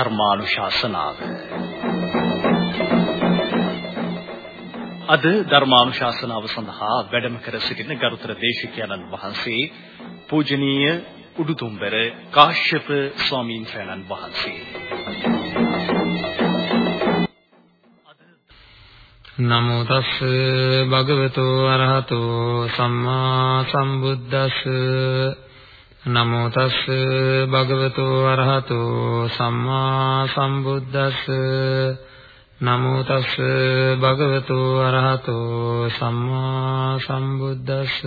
ධර්මානුශාසනාව. අද ධර්මානුශාසනාව සඳහා වැඩම කර සිටින ගරුතර දේශිකයන්න් වහන්සේ පූජනීය උඩුතුම්බර කාශ්‍යප ස්වාමීන් වහන්සේ. නමෝ තස් භගවතෝ අරහතෝ සම්මා සම්බුද්දස්ස. නමෝ තස් භගවතෝ අරහතෝ සම්මා සම්බුද්දස්ස. නමෝ තස් භගවතෝ අරහතෝ සම්මා සම්බුද්දස්ස.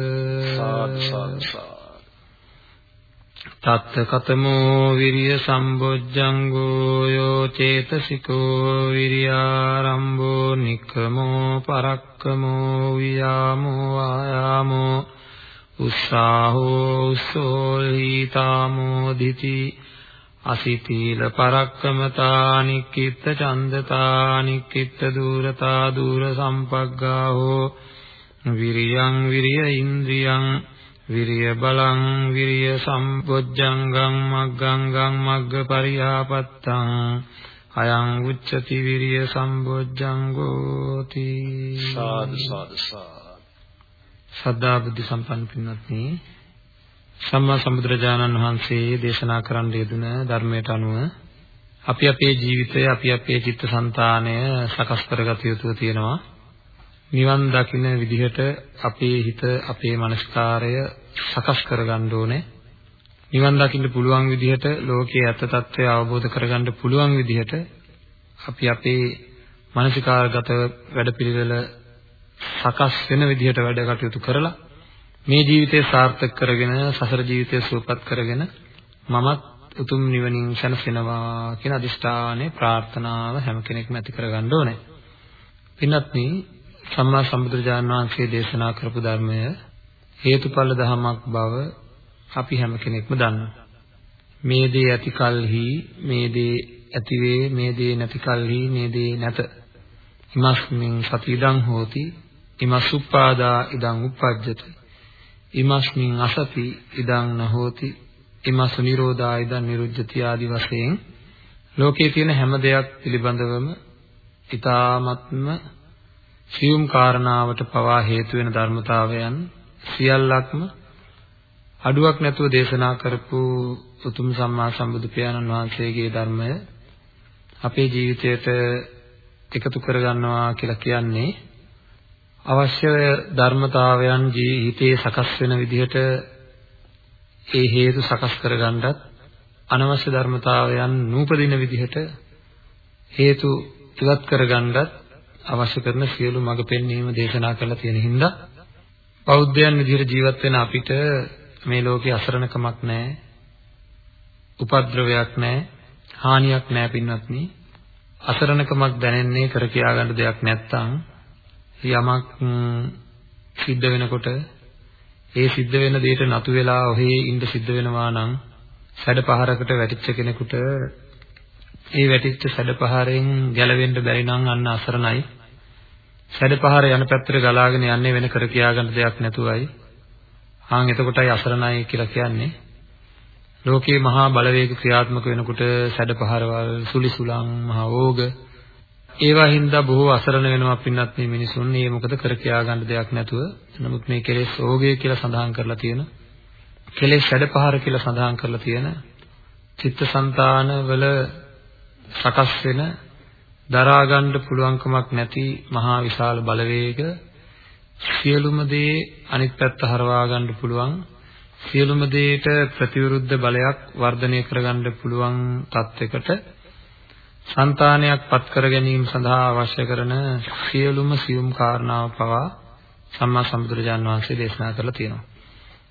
තත්ත කතමෝ විරිය සම්බොජ්ජංගෝ යෝ චේතසිකෝ විරියාරම්භෝ නික්කමෝ පරක්කමෝ වියාමෝ ආයාමෝ උස්සාහෝ උස්සෝහිතාමෝ දිති අසිතීල පරක්කමතා නික්කිට චන්දතා නික්කිට දූරතා දූර සම්පග්ගාහෝ විරියං විරිය ඉන්ද්‍රියං විරිය බලං විරිය සම්පොජ්ජංගං මග්ගංගං මග්ගපරියාපත්තං අයං උච්චති විරිය සම්බොජ්ජංගෝති සාදු සාදු සාදු. සද්ධා බුද්ධ සම්පන්න පින්වත්නි සම්මා සම්බුදුරජාණන් වහන්සේ දේශනා කරන්න යෙදුන ධර්මයට අනුව අපි අපේ ජීවිතය අපි අපේ චිත්තසංතානය සකස් කරගත යුතු තියෙනවා නිවන් දකින්න විදිහට අපේ හිත අපේ මනස්කාරය සකස් කරගන්න ඕනේ. නිවන් දකින්න පුළුවන් විදිහට ලෝකයේ ඇත්ත తත්වය අවබෝධ කරගන්න පුළුවන් විදිහට අපි අපේ මානසිකාගත වැඩපිළිවෙල සකස් වෙන විදිහට වැඩ කටයුතු කරලා මේ ජීවිතය සාර්ථක කරගෙන සසර ජීවිතය සුවපත් කරගෙන මමත් උතුම් නිවනින් සැනසෙනවා කියන අදිෂ්ඨානයේ ප්‍රාර්ථනාව හැම කෙනෙක්ම ඇති කරගන්න ඕනේ. පින්වත්නි සම්මා සම්බුදුරජාණන් වහන්සේ දේශනා කරපු ධර්මය හේතුඵල ධමයක් බව අපි හැම කෙනෙක්ම දන්නවා. මේ දේ ඇති කලෙහි මේ දේ ඇති වේ මේ දේ නැති කලෙහි මේ දේ නැත. ඉමස්මින් සතිදං හෝති ඉමසුප්පාදා ඉදං උප්පජ්ජති. ඉමස්මින් අසති ඉදං නහෝති ඉමසු නිරෝධා ඉදං නිරුද්ධති ආදි වශයෙන් ලෝකයේ තියෙන හැම දෙයක් පිළිබඳවම ඊ타ත්ම සියුම් කාරණාවට පවා හේතු වෙන ධර්මතාවයන් සියල්ලක්ම අඩුවක් නැතුව දේශනා කරපු උතුම් සම්මා සම්බුදු පියාණන් වහන්සේගේ ධර්මය අපේ ජීවිතයට එකතු කරගන්නවා කියලා කියන්නේ අවශ්‍ය ධර්මතාවයන් ජීවිතේ සකස් වෙන විදිහට ඒ හේතු සකස් කරගන්නත් අනවශ්‍ය ධර්මතාවයන් නූපදින විදිහට හේතු ඉවත් කරගන්නත් අවශ්‍ය කරන සියලු මඟ පෙන්වීම දේශනා කරලා තියෙන හින්දා බෞද්ධයන් විදිහට ජීවත් වෙන අපිට මේ ලෝකේ අසරණකමක් නැහැ. උපද්‍රවයක් නැහැ. හානියක් නැහැ පින්වත්නි. අසරණකමක් දැනෙන්නේ කර කියා ගන්න දෙයක් නැත්තම් යමක් සිද්ධ වෙනකොට ඒ සිද්ධ වෙන දෙයට නතු වෙලා ඔහේ ඉඳ සිද්ධ වෙනවා නම් සැඩ පහරකට වැටිච්ච කෙනෙකුට ඒ වැටිච්ච සැඩපහරෙන් ගැලවෙන්න බැරි නම් අන්න අසරණයි. සැඩපහර යන පැත්තට ගලාගෙන යන්නේ වෙන කර කියාගන්න දෙයක් නැතුවයි. ආන් එතකොටයි අසරණයි කියලා කියන්නේ. ලෝකේ මහා බලවේග ක්‍රියාත්මක වෙනකොට සැඩපහරවල් සුලිසුලං මහා ඕග ඒවා හින්දා බොහෝ අසරණ වෙනවා පින්නත් මේ මිනිසුන්. මේ මොකද කර කියාගන්න දෙයක් නැතුව. නමුත් මේ කෙලෙස් ඕගය කියලා සඳහන් කරලා තියෙන කෙලෙස් සැඩපහර කියලා සඳහන් කරලා තියෙන චිත්තසංතාන වල සකස් වෙන දරා ගන්න පුළුවන්කමක් නැති මහා විශාල බලවේග සියලුම දේ අනිත් පැත්ත හරවා ගන්න පුළුවන් සියලුම දේට ප්‍රතිවිරුද්ධ බලයක් වර්ධනය කරගන්න පුළුවන් තත්යකට సంతානයක් පත් කර ගැනීම සඳහා අවශ්‍ය කරන සියලුම සියුම් කාරණාව පවා සම්මා සම්බුදුරජාන් වහන්සේ දේශනා කරලා තියෙනවා.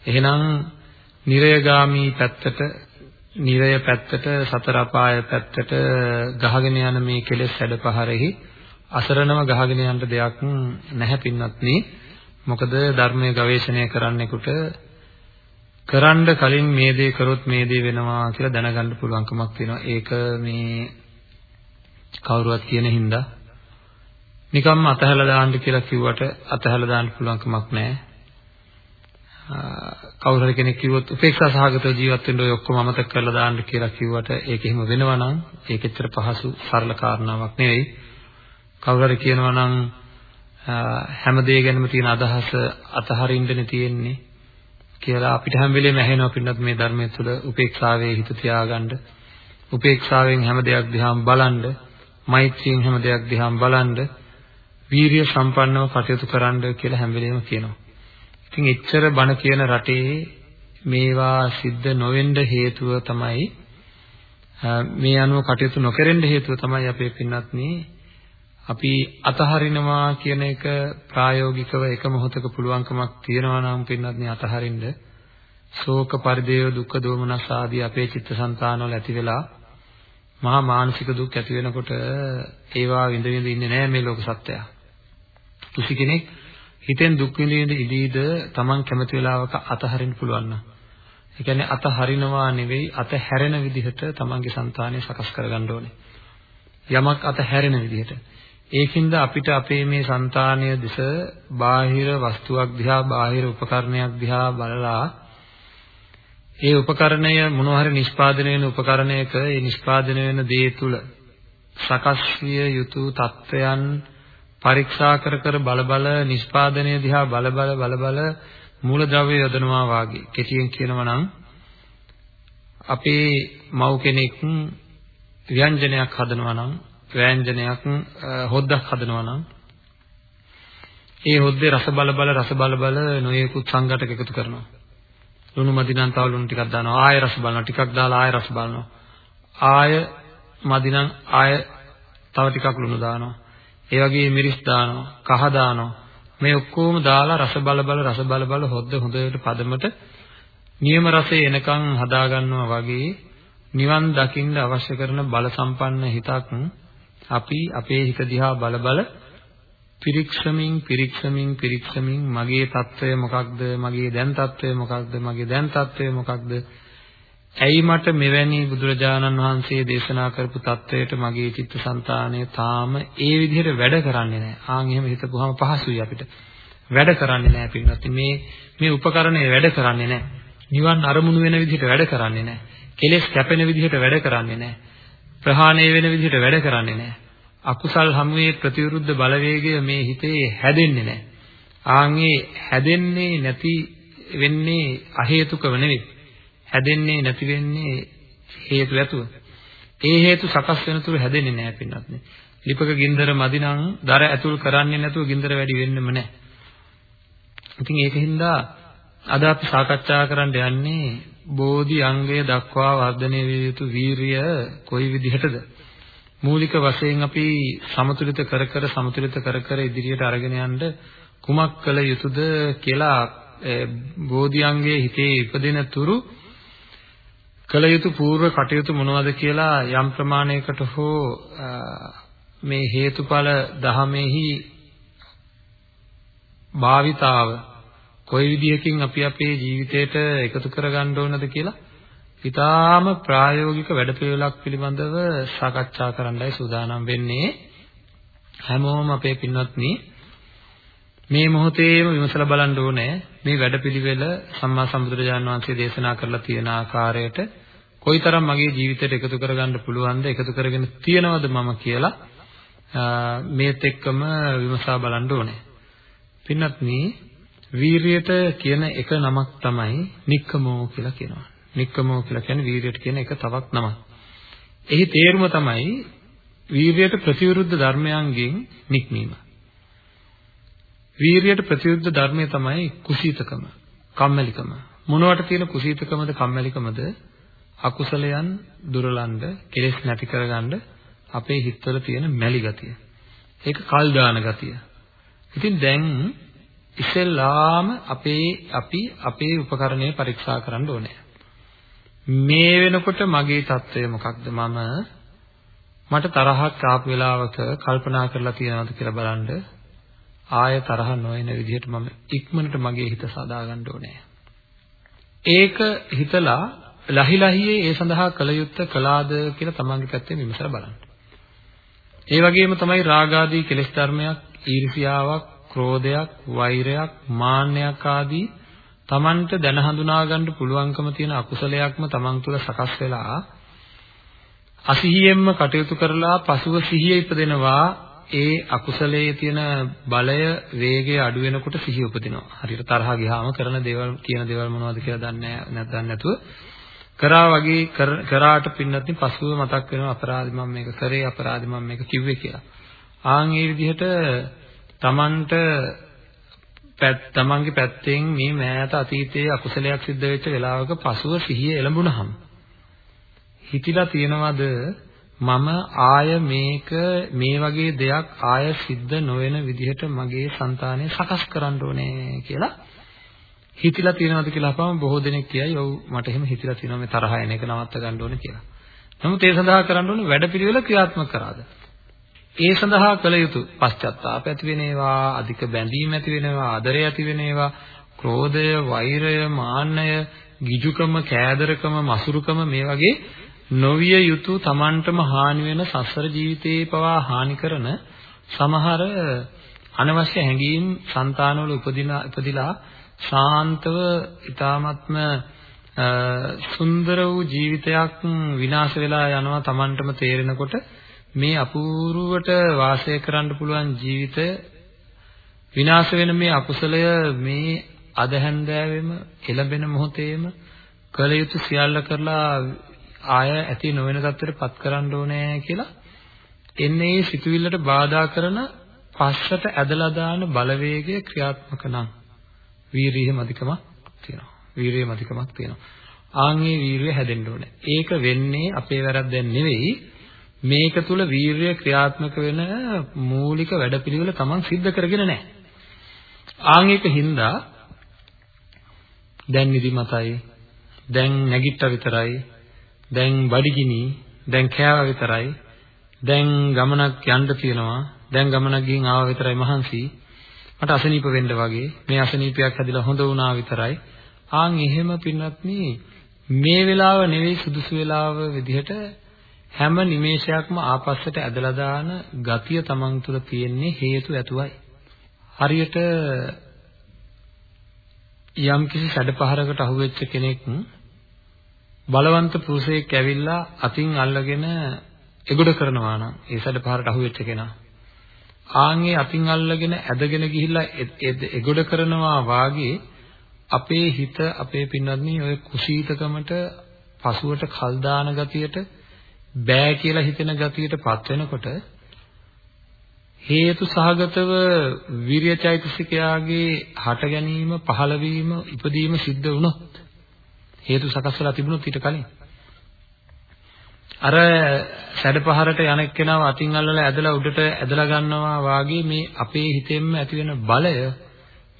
එහෙනම් නිරයගාමී පැත්තට නිරය පැත්තට සතර අපාය පැත්තට ගහගෙන යන මේ කෙලෙස් හැඩපහරෙහි අසරණව ගහගෙන යන්න දෙයක් නැහැ පින්වත්නි මොකද ධර්මයේ ගවේෂණය කරන්නෙකුට කරන්න කලින් මේ දේ කරොත් මේ දේ වෙනවා කියලා දැනගන්න පුළුවන්කමක් තියෙනවා ඒක මේ කවුරුවත් කියන හින්දා. නිකම්ම අතහැලා දාන්න කියලා කිව්වට අතහැලා දාන්න පුළුවන්කමක් නැහැ. කවුරු හරි කෙනෙක් කිව්වොත් උපේක්ෂා සහගතව ජීවත් වෙන්න ඔය ඔක්කොම අමතක කරලා දාන්න කියලා කිව්වට ඒක එහෙම වෙනවා නම් ඒක ඇත්තට පහසු සරල කාරණාවක් නෙවෙයි. කවුරු හරි කියනවා නම් හැම දෙය ගැනම තියෙන අදහස අතහරින්නනේ තියෙන්නේ කියලා අපිට හැම වෙලේම ඇහෙනවා පින්නත් මේ ධර්මයේ තුල උපේක්ෂාවේ හිත තියාගන්න. උපේක්ෂාවෙන් හැම දෙයක් දිහාම බලන්න. මෛත්‍රියෙන් හැම දෙයක් දිහාම බලන්න වීරිය සම්පන්නව කටයුතු කරන්න කියලා හැම වෙලේම කියනවා. ඉතින් එච්චර බණ කියන රටේ මේවා සිද්ධ නොවෙන්න හේතුව තමයි මේ අනුව කටයුතු නොකරෙන්න හේතුව තමයි අපේ පින්වත්නි අපි අතහරිනවා කියන එක ප්‍රායෝගිකව එක මොහොතක පුළුවන්කමක් තියනවා නම් පින්වත්නි අතහරින්න ශෝක පරිදේව දුක්ඛ දෝමනස් ආදී අපේ චිත්තසංතානවල ඇති වෙලා මහා මානසික දුක් ඇති වෙනකොට ඒවා විඳ විඳ ඉන්නේ නැහැ මේ ලෝක සත්‍යය. කිසි කෙනෙක් හිතෙන් දුක් විඳ විඳ ඉදීද Taman කැමති වෙලාවක අතහරින්න පුළුවන් නම්. ඒ කියන්නේ අතහරිනවා නෙවෙයි අතහැරෙන විදිහට Tamanගේ సంతානය සකස් කරගන්න ඕනේ. යමක් අතහැරෙන විදිහට. ඒකින්ද අපිට අපේ මේ సంతානය දිස බාහිර වස්තුවක් දිහා බාහිර උපකරණයක් දිහා බලලා ඒ උපකරණය මොනවා හරි නිෂ්පාදනය වෙන උපකරණයක ඒ නිෂ්පාදනය වෙන දේ තුල සකස් විය යුතු තත්වයන් පරීක්ෂා කර කර බල බල නිෂ්පාදනය දිහා බල බල බල බල මූලද්‍රව්‍ය යොදනවා වාගේ. කෙටියෙන් කියනවා නම් අපේ මව් කෙනෙක් ව්‍යංජනයක් හදනවා නම් ව්‍යංජනයක් හොද්දක් හදනවා නම් ඒ හොද්දේ රස බල බල රස බල බල නොයෙකුත් සංඝටක එකතු කරනවා. ලුණු මදි නම් තව ලුණු ටිකක් දානවා. ආය රස බලනවා. ටිකක් දාලා ආය රස බලනවා. ආය මදි නම් ආය තව ටිකක් ලුණු දානවා. ඒ වගේ මිරිස් දානවා, කහ දානවා. මේ ඔක්කොම දාලා රස බල බල රස බල බල හොද්ද හොඳට පදමට නියම රසය එනකන් හදා ගන්නවා වගේ නිවන් දකින්න අවශ්‍ය කරන බල සම්පන්න හිතක් අපි අපේ හිත දිහා බල බල පිරික්සමින් පිරික්සමින් පිරික්සමින් මගේ తত্ত্বය මොකක්ද? මගේ දැන් తত্ত্বය මොකක්ද? මගේ දැන් తত্ত্বය මොකක්ද? ඇයි මට මෙවැනි බුදුරජාණන් වහන්සේ දේශනා කරපු తত্ত্বයට මගේ චිත්තසංතානය තාම ඒ විදිහට වැඩ කරන්නේ නැහැ. ආන් එහෙම හිතපුවාම පහසුයි අපිට. වැඩ කරන්නේ නැහැ පිටුනත් මේ මේ උපකරණය වැඩ කරන්නේ නැහැ. නිවන් අරමුණු වෙන විදිහට වැඩ කරන්නේ නැහැ. කෙලෙස් කැපෙන විදිහට වැඩ කරන්නේ නැහැ. ප්‍රහාණය වෙන විදිහට වැඩ කරන්නේ නැහැ. අකුසල් හැමුවේ ප්‍රතිවිරුද්ධ බලවේගය මේ හිතේ හැදෙන්නේ නැහැ. ආන්ගේ හැදෙන්නේ නැති වෙන්නේ අහේතුකව නෙවෙයි. හැදෙන්නේ නැති වෙන්නේ හේතු ඇතුව. ඒ හේතු සකස් වෙන තුරු හැදෙන්නේ නැහැ පින්නත් නේ. ලිපක ගින්දර මදිනම් දර ඇතුල් කරන්නේ නැතුව ගින්දර වැඩි වෙන්නෙම නැහැ. ඉතින් ඒකින්ද අද අපි සාකච්ඡා කරන්න යන්නේ බෝධි අංගය දක්වා වර්ධනය විය යුතු වීරිය කොයි විදිහටද? මූලික වශයෙන් අපි සමතුලිත කර කර සමතුලිත කර කර ඉදිරියට අරගෙන යන්න කුමක් කළ යුතුද කියලා බෝධි අංගයේ හිතේ ඉපදෙන තුරු කළ යුතු పూర్ව කටයුතු මොනවද කියලා යම් ප්‍රමාණයකට හෝ මේ හේතුඵල දහමෙහි භාවිතාව කොයි විදිහකින් අපි අපේ ජීවිතයට එකතු කරගන්න ඕනද කියලා ඊටාම ප්‍රායෝගික වැඩපිළිවෙලක් පිළිබඳව සාකච්ඡා කරන්නයි සූදානම් වෙන්නේ හැමෝම අපේ පින්වත්නි මේ මොහොතේම විමසලා බලන්න ඕනේ මේ වැඩපිළිවෙල සම්මා සම්බුදුරජාණන් වහන්සේ දේශනා කරලා තියෙන ආකාරයට කොයිතරම් මගේ ජීවිතයට එකතු කරගන්න පුළුවන්ද එකතු කරගෙන තියනවද මම කියලා මේත් එක්කම විමසා බලන්න ඕනේ. පින්නත් මේ වීරියට කියන එක නමක් තමයි නික්කමෝ කියලා කියනවා. නික්කමෝ කියලා කියන්නේ වීරියට කියන එක තවත් නමක්. එහි තේරුම තමයි වීරියට ප්‍රතිවිරුද්ධ ධර්මයන්ගෙන් නික්මීම. වීරියට ප්‍රතිවිරුද්ධ ධර්මය තමයි කුසීතකම, කම්මැලිකම. මොනවට තියෙන කුසීතකමද කම්මැලිකමද? අකුසලයන් දුරලන්න, කෙලෙස් නැති කරගන්න අපේ හිතවල තියෙන මැලි ගතිය. ඒක කල් දාන ගතිය. ඉතින් දැන් ඉස්සෙල්ලාම අපේ අපි අපේ උපකරණය පරීක්ෂා කරන්න ඕනේ. මේ වෙනකොට මගේ తত্ত্বය මොකක්ද මම මට තරහක් ආපු වෙලාවක කල්පනා කරලා තියනවාද කියලා බලන්න ආය තරහ නොයන විදිහට මම ඉක්මනට මගේ හිත සදා ගන්න ඕනේ. ඒක හිතලා ලහිලහියේ ඒ සඳහා කල යුත්තේ කළාද කියලා තමන්ගේ පැත්තෙන් විමසලා බලන්න. ඒ වගේම තමයි රාගාදී කෙලෙස් ධර්මයක්, ඊර්ෂියාවක්, ක්‍රෝධයක්, වෛරයක්, මාන්නයක් ආදී Tamanට දැන හඳුනා ගන්න පුළුවන්කම තියෙන අකුසලයක්ම Taman තුල සකස් වෙලා අසිහියෙන්ම කටයුතු කරලා පසුව සිහිය ඉපදෙනවා ඒ අකුසලයේ තියෙන බලය වේගය අඩු වෙනකොට සිහිය උපදිනවා. හරියට තරහ ගියාම කරන දේවල් කියන දේවල් මොනවද කියලා දන්නේ නැත්නම් නැතුව කරා වගේ කරාට පින්නත්නි පසුව මතක් වෙනවා අපරාධි මම මේක කරේ අපරාධි මම මේක කිව්වේ කියලා. ආන් ඒ විදිහට Tamanට තමන්ගේ පැත්තෙන් මේ මෑත අතීතයේ අකුසලයක් සිද්ධ වෙච්ච වෙලාවක පසුව සිහිය එළඹුණහම හිතිලා තියනවද මම ආය මේක මේ වගේ දෙයක් ආය සිද්ධ නොවන විදිහට මගේ సంతානය සකස් කරන්න ඕනේ කියලා හිතිලා තියනවද කියලා අහපම බොහෝ දෙනෙක් කියයි ඔව් මට එහෙම හිතිලා තියෙනවා මේ තරහ එන එක නවත්ත ගන්න ඕනේ කියලා. නමුත් ඒ සඳහා කරන්න ඕනේ වැඩපිළිවෙල ක්‍රියාත්මක කරාද? ඒ සඳහා කළ යුතු පශ්චත්තාප ඇති වෙනේවා, අධික බැඳීම් ඇති වෙනවා, ආදරය ඇති වෙනේවා, ක්‍රෝධය, වෛරය, මාන්නය, ගිජුකම, කෑදරකම, මසුරුකම මේ වගේ නොවිය යුතු Tamanටම හානි වෙන සසර ජීවිතේ පවා හානි කරන සමහර අනවශ්‍ය හැඟීම් సంతානවල උපදින උපදිලා ශාන්තව ඊ타මත්ම සුන්දර වූ ජීවිතයක් විනාශ වෙලා යනවා Tamanටම තේරෙනකොට මේ අපූර්වට වාසය කරන්න පුළුවන් ජීවිතය විනාශ වෙන මේ අකුසලය මේ අද හැන්දෑවෙම එළඹෙන මොහොතේම කල යුතු සියල්ල කරලා ආය ඇති නොවන තත්ත්වයට පත් කරන්න ඕනේ කියලා එන්නේ මේ සිතුවිල්ලට බාධා කරන පස්සට ඇදලා දාන බලවේගය ක්‍රියාත්මක නම් වීරියම අධිකමක් තියෙනවා. වීරියම අධිකමක් තියෙනවා. ආන්ගේ වීරිය හැදෙන්න ඕනේ. ඒක වෙන්නේ අපේ වැරද්දෙන් නෙවෙයි මේක තුල වීරිය ක්‍රියාත්මක වෙන මූලික වැඩපිළිවෙල Taman සිද්ධ කරගෙන නැහැ. ආන් ඒක හින්දා දැන් නිදිමතයි දැන් නැගිට්ට විතරයි දැන් බඩගිනි දැන් කෑවා විතරයි දැන් ගමනක් යන්න තියෙනවා දැන් ගමනක් ගිහින් ආවා විතරයි මහන්සි මට අසනීප වෙන්න වගේ මේ අසනීපයක් හැදිලා හොඳ වුණා විතරයි ආන් එහෙම පින්වත්නි මේ වෙලාව නෙවෙයි සුදුසු වෙලාව විදිහට හැම නිමේෂයක්ම ආපස්සට ඇදලා දාන ගතිය තමන් තුළ තියෙන්නේ හේතු ඇතුවයි. හරියට යම් කිසි සැඩපහරකට අහුවෙච්ච කෙනෙක් බලවන්ත පුරුෂයෙක් ඇවිල්ලා අතින් අල්ලගෙන එගොඩ කරනවා නම් ඒ සැඩපහරට අහුවෙච්ච කෙනා ආන්ගේ අතින් අල්ලගෙන ඇදගෙන ගිහිල්ලා එගොඩ කරනවා වාගේ අපේ හිත අපේ පින්වත්නි ඔය කුසීතකමට පසුවට කල් දාන ගතියට බෑ කියලා හිතෙන ගතියටපත් වෙනකොට හේතු සහගතව විරියචෛතසිකයාගේ හට ගැනීම පහළ වීම ඉපදීම සිද්ධ වුණොත් හේතු සකස් වෙලා තිබුණොත් ඊට කලින්. අර සැඩපහරට යන එක්කෙනාව අතින් අල්ලලා ඇදලා උඩට ඇදලා ගන්නවා වාගේ මේ අපේ හිතෙන්ම ඇති වෙන බලය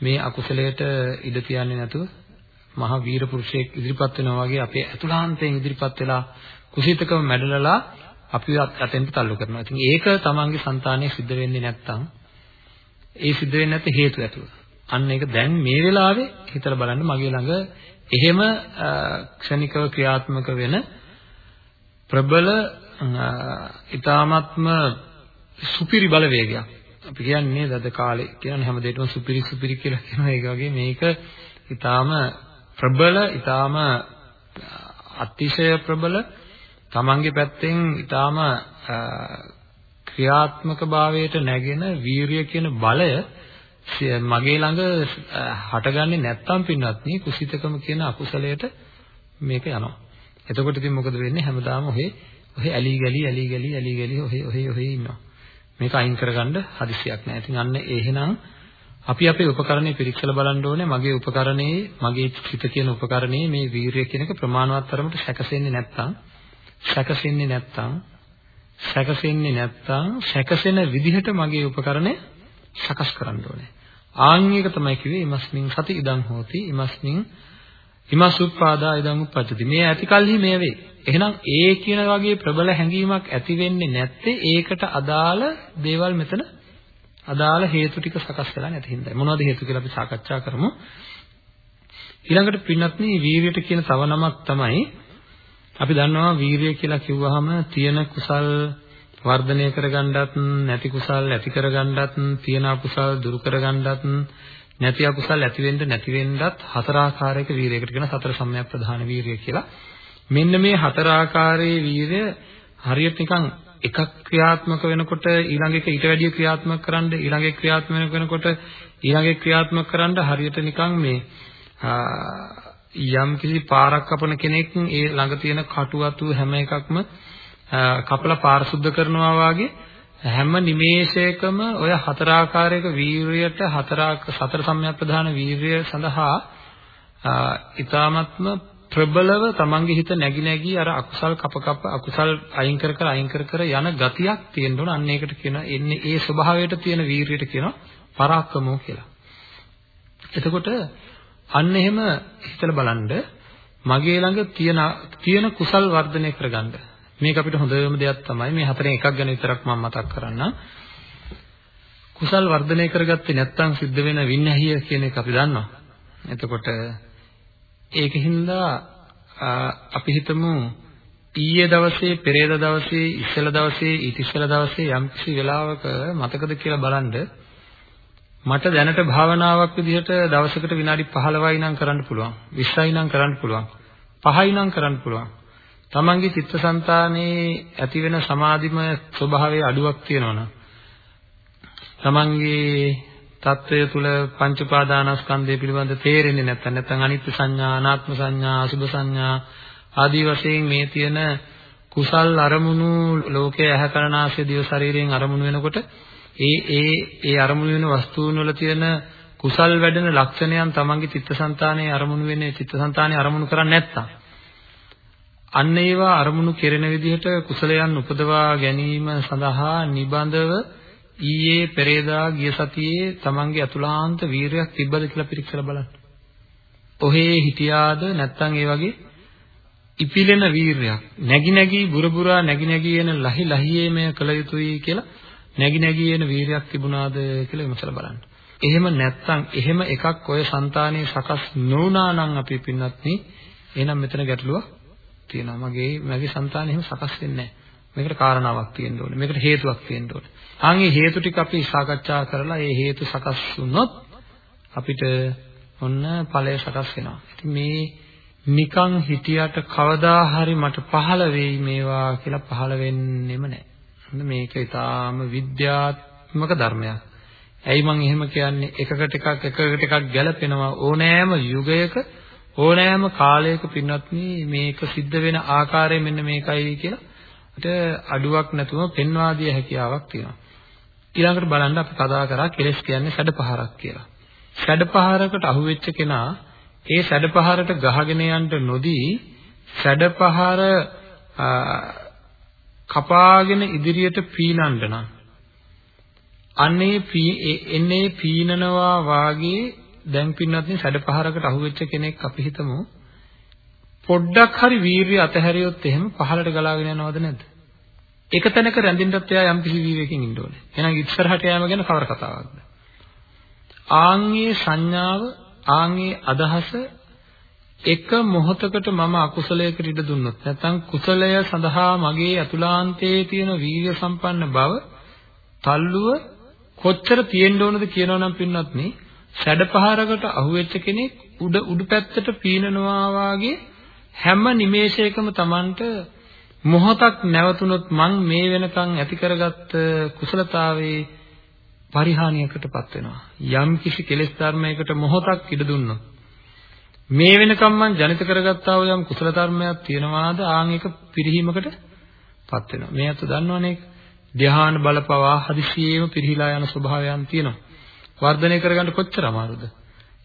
මේ අකුසලයට ඉඩ තියන්නේ නැතුව මහා වීර පුරුෂයෙක් ඉදිරිපත් වෙනවා වගේ අපේ අතුලාන්තයෙන් ඉදිරිපත් වෙලා කුසිතකම මැඩලලා අපිව අතෙන්ට තල්ලු කරනවා. ඉතින් ඒක තමන්ගේ సంతානයේ සිද්ධ වෙන්නේ නැත්තම් ඒ සිද්ධ වෙන්නේ නැත්තේ හේතු ඇතුව. අන්න ඒක දැන් මේ වෙලාවේ හිතලා බලන්න මගේ ළඟ එහෙම ක්ෂණිකව ක්‍රියාත්මක වෙන ප්‍රබල ඊ타මත්ම සුපිරි බලවේගයක්. අපි කියන්නේ දද කාලේ කියන්නේ හැම දෙයකම සුපිරි සුපිරි කියලා කියනවා ඒක වගේ මේක ඊ타ම ප්‍රබල ඊ타ම අතිශය ප්‍රබල තමන්ගේ පැත්තෙන් ඊටාම ක්‍රියාත්මක භාවයට නැගෙන වීරිය කියන බලය මගේ ළඟ හටගන්නේ නැත්තම් පින්වත්නි කුසිතකම කියන අකුසලයට මේක යනවා. එතකොට ඉතින් මොකද වෙන්නේ හැමදාම ඔහේ ඔහේ ඇලි ගලි ඇලි ගලි ඇලි ගලි ඔහේ ඔහේ ඔහේ ඉන්නවා. මේක අයින් කරගන්න හදිසියක් නැහැ. ඉතින් අන්න එහෙනම් අපි අපේ උපකරණේ පිරික්සලා බලන්න ඕනේ මගේ උපකරණේ මගේ චිත කියන උපකරණේ මේ වීරිය කියන එක ප්‍රමාණවත් තරමට සැකසෙන්නේ නැත්තම් සැකසෙන්නේ නැත්තම් සැකසෙන්නේ නැත්තම් සැකසෙන විදිහට මගේ උපකරණය සකස් කරන්න ඕනේ. ආන්‍යක තමයි කිව්වේ ඉමස්මින් සති ඉදං හෝති ඉමස්මින් ඉමසුප්පාදා ඉදං උප්පජ්ජති. මේ ඇති කල්හි මේ වේ. එහෙනම් ඒ කියන වගේ ප්‍රබල හැඟීමක් ඇති වෙන්නේ නැත්තේ ඒකට අදාළ දේවල් මෙතන අදාළ හේතු ටික සකස් වෙලා නැති හින්දායි. මොනවද හේතු කියලා අපි සාකච්ඡා කරමු. ඊළඟට පින්වත්නි වීරියට කියන තව නමක් තමයි අපි දන්නවා වීරිය කියලා කිව්වහම තියෙන කුසල් වර්ධනය කරගන්නත් නැති කුසල් ඇති කරගන්නත් තියෙන අකුසල් දුරු කරගන්නත් නැති අකුසල් ඇති වෙන්න නැති වෙන්නත් හතර ආකාරයක වීරයකට කියන සතර සම්‍යක් ප්‍රධාන වීරිය කියලා. මෙන්න මේ හතර ආකාරයේ වීරය හරියට නිකන් එකක් ක්‍රියාත්මක වෙනකොට ඊළඟ එක ඊට වැඩිය ක්‍රියාත්මක කරන්න ඊළඟ එක ක්‍රියාත්මක වෙනකොට ඊළඟ එක ක්‍රියාත්මක කරන්න හරියට නිකන් මේ යම් කිසි පාරක් කපන කෙනෙක් ඒ ළඟ තියෙන කටු අතු හැම එකක්ම කපලා පාරිශුද්ධ කරනවා වාගේ හැම නිමේෂයකම ඔය හතරාකාරයක වීරියට හතරාක සතර සම්‍යක් ප්‍රධාන වීරිය සඳහා ඊ타මත්ම ප්‍රබලව තමන්ගේ හිත නැగి නැగి අර අකුසල් කප කප අකුසල් අයින් කර කර අයින් කර කර යන ගතියක් තියෙන්න ඕන අන්න ඒකට කියනවා එන්නේ ඒ ස්වභාවයට තියෙන වීරියට කියනවා පරාක්‍රමෝ කියලා. එතකොට අන්න එහෙම හිතලා බලන්න මගේ ළඟ තියෙන තියෙන කුසල් වර්ධනය කරගන්න මේක අපිට හොඳම දෙයක් තමයි මේ හතරෙන් එකක් ගැන විතරක් මම මතක් කරන්නම්. කුසල් වර්ධනය කරගත්තේ නැත්නම් සිද්ධ වෙන වින්නැහිය කියන එක අපි දන්නවා. එතකොට ඒකින්ද අපි හිතමු ඊයේ දවසේ පෙරේද දවසේ ඉස්සෙල්ල දවසේ ඊට ඉස්සෙල්ල දවසේ යම්කිසි වෙලාවක මතකද කියලා බලන්න මට දැනට භාවනාවක් විදිහට දවසකට විනාඩි 15යි නම් කරන්න පුළුවන්. 20යි නම් කරන්න පුළුවන්. 5යි නම් කරන්න පුළුවන්. තමන්ගේ චිත්තසංතානයේ ඇති වෙන සමාධිම ස්වභාවයේ අඩුවක් තියෙනවනම් තමන්ගේ தত্ত্বය තුල පංච උපාදානස්කන්ධය පිළිබඳ තේරෙන්නේ නැත්නම් නැත්නම් අනිත්‍ය සංඥා අනාත්ම සංඥා අසුභ සංඥා ආදී වශයෙන් මේ තියෙන කුසල් අරමුණු ලෝකයේ ඇහැ කරන ආශ්‍රය දිය ශරීරයෙන් අරමුණු වෙනකොට ඒ ඒ ඒ අරමුණු වෙන වස්තුන් වල තියෙන කුසල් වැඩෙන ලක්ෂණයන් තමන්ගේ චිත්තසංතානයේ අරමුණු වෙන්නේ චිත්තසංතානයේ අරමුණු කරන්නේ නැත්තම් අන්න ඒවා අරමුණු කෙරෙන විදිහට කුසලයන් උපදවා ගැනීම සඳහා නිබඳව ඊයේ පෙරේදා ගිය සතියේ තමන්ගේ අතුලාන්ත වීරයක් තිබ්බද කියලා පිරික්සලා බලන්න. ඔහේ හිටියාද නැත්නම් ඒ වගේ ඉපිලෙන වීරයක් නැగి නැగి බුරබුරා නැగి නැగి එන ලහි ලහියේ මෙය කළ යුතුයි කියලා නැగి නැగి එන වීරයක් තිබුණාද කියලා විමසලා බලන්න. එහෙම නැත්නම් එහෙම එකක් ඔය సంతානේ සකස් නොවුනා නම් අපි පින්නත් නේ එහෙනම් මෙතන ගැටලුව තියෙනවා. මගේ මගේ సంతානේ එහෙම සකස් වෙන්නේ නැහැ. මේකට කාරණාවක් තියෙන්න ඕනේ. මේකට හේතුවක් තියෙන්න ඕනේ. ආන් මේ හේතු ටික අපි සාකච්ඡා කරලා ඒ හේතු සකස් වුණොත් අපිට ඔන්න ඵලය සකස් වෙනවා. ඉතින් මේ නිකන් හිතියට කවදා හරි මට පහළ වෙයි මේවා කියලා පහළ වෙන්නෙම නැහැ. හොඳ මේක ඊටාම විද්‍යාත්මක ධර්මයක්. ඇයි මම එහෙම කියන්නේ එකකට එකක් එකකට එකක් ගැලපෙනවා ඕනෑම යුගයක ඕනෑම කාලයක පින්වත්නි මේක සිද්ධ වෙන ආකාරය මෙන්න මේකයි කියලා අඩුවක් නැතුව පෙන්වා දිය හැකියාවක් තියෙනවා. ඊළඟට බලන්න අපි කතා කරා කෙලස් කියන්නේ සැඩපහරක් කියලා. සැඩපහරකට අහුවෙච්ච කෙනා ඒ සැඩපහරට ගහගෙන යන්න නොදී සැඩපහර කපාගෙන ඉදිරියට පීනන්න නම් අන්නේ එන්නේ පීනනවා වාගේ දැන් පින්නත් සැඩපහරකට අහුවෙච්ච කෙනෙක් අපි හිතමු පොඩ්ඩක් හරි වීරිය අතහැරියොත් එහෙම පහළට ගලාගෙන යනවද නැද්ද? එක තැනක රැඳෙන්නත් එයා යම් කිසි වීර්යයකින් ඉන්න ඕනේ. එහෙනම් ඉස්සරහට යෑම ගැන කවර කතාවක්ද? ආන්ගේ සංඥාව, ආන්ගේ අදහස එක මොහොතකට මම අකුසලයකට ඉඩ දුන්නොත් නැත්නම් කුසලය සඳහා මගේ අතුලාන්තයේ තියෙන වීර්ය සම්පන්න බව තල්ලුව කොච්චර තියෙන්න ඕනද කියනවනම් පින්නත් නේ සැඩපහරකට අහුවෙච්ච කෙනෙක් උඩ උඩු පැත්තට පීනනවා වාගේ හැම නිමේෂයකම Tamanට මොහොතක් නැවතුනොත් මං මේ වෙනකන් ඇති කරගත්ත කුසලතාවේ පරිහානියකටපත් වෙනවා. යම් කිසි කෙලෙස් ධර්මයකට මොහොතක් ඉඩ දුන්නොත් මේ වෙනකම් මං ජනිත කරගත්තා වූ යම් කුසල ධර්මයක් තියෙනවාද ආන් එක පිරිහීමකටපත් වෙනවා. මේ අත දන්නවනේ ධ්‍යාන බලපවා හදිසියෙම පිරිහිලා යන ස්වභාවයන් තියෙනවා. වර්ධනය කරගන්න කොච්චර අමාරුද?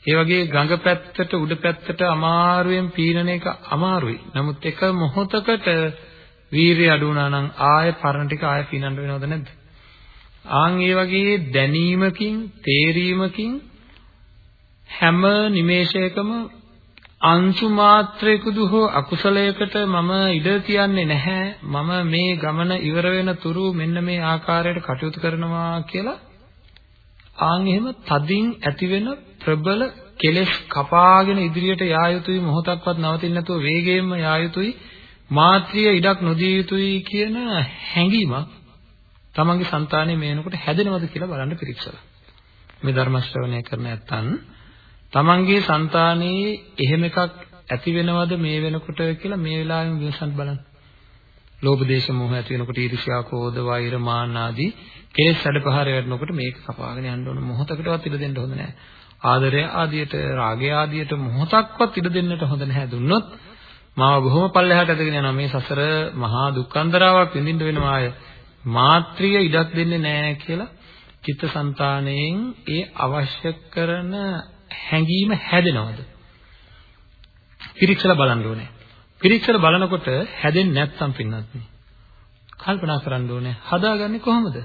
ඒ වගේ ගඟ පැත්තට උඩ පැත්තට අමාරුවෙන් පීනන එක අමාරුයි. නමුත් එක මොහොතකට වීරිය අඩු වුණා නම් ආය පරණ ටික ආය පිනන්න වෙනවද නැද්ද? ආන් ඒ වගේ දැනීමකින්, තේරීමකින් හැම නිමේෂයකම අංශු මාත්‍රයකදු හෝ අකුසලයකට මම ඉඩ තියන්නේ නැහැ. මම මේ ගමන ඉවර වෙන තුරු මෙන්න මේ ආකාරයට කටයුතු කරනවා කියලා ආන් එහෙම තදින් ඇතිවෙන ප්‍රබල කෙලෙස් කපාගෙන ඉදිරියට යා යුතුයි මොහොතක්වත් නවතින්න නැතුව වේගයෙන්ම යා යුතුයි මාත්‍රිය ඉඩක් නොදිය යුතුයි කියන හැඟීමක් තමන්ගේ సంతානයේ මේනකොට හැදෙනවද කියලා බලන්න පිරික්සලා. මේ ධර්ම ශ්‍රවණය කරන නැත්නම් තමන්ගේ సంతානයේ එහෙම එකක් ඇති වෙනවද මේ වෙනකොට කියලා මේ වෙලාවෙම විමසන්න බලන්න. ලෝභ දේශ මොහ ඇති වෙනකොට ඊර්ෂ්‍යා කෝධ වෛර මාන ආදී කෙලෙස් සැඩපහර වැටෙනකොට මේක කපාගෙන යන්න ඕන මොහොතකටවත් ඉඩ දෙන්න හොඳ නැහැ. ආදරය ආදියට රාගය ආදියට මොහොතක්වත් ඉඩ දෙන්නට හොඳ නැහැ දුන්නොත් මාව බොහොම පල්ලෙහාට ඇදගෙන යනවා මේ සසර මහා දුක්ඛන්දරාවක් විඳින්න වෙනවා අය මාත්‍රිය ඉඩක් දෙන්නේ නැහැ කියලා චිත්තසංතාණයෙන් ඒ අවශ්‍ය කරන හැඟීම හැදෙනවද? පිරික්සලා බලන්න ඕනේ. පිරික්සලා බලනකොට හැදෙන්නේ නැත්නම් පින්නත් කල්පනා කරන්න ඕනේ. හදාගන්නේ කොහොමද?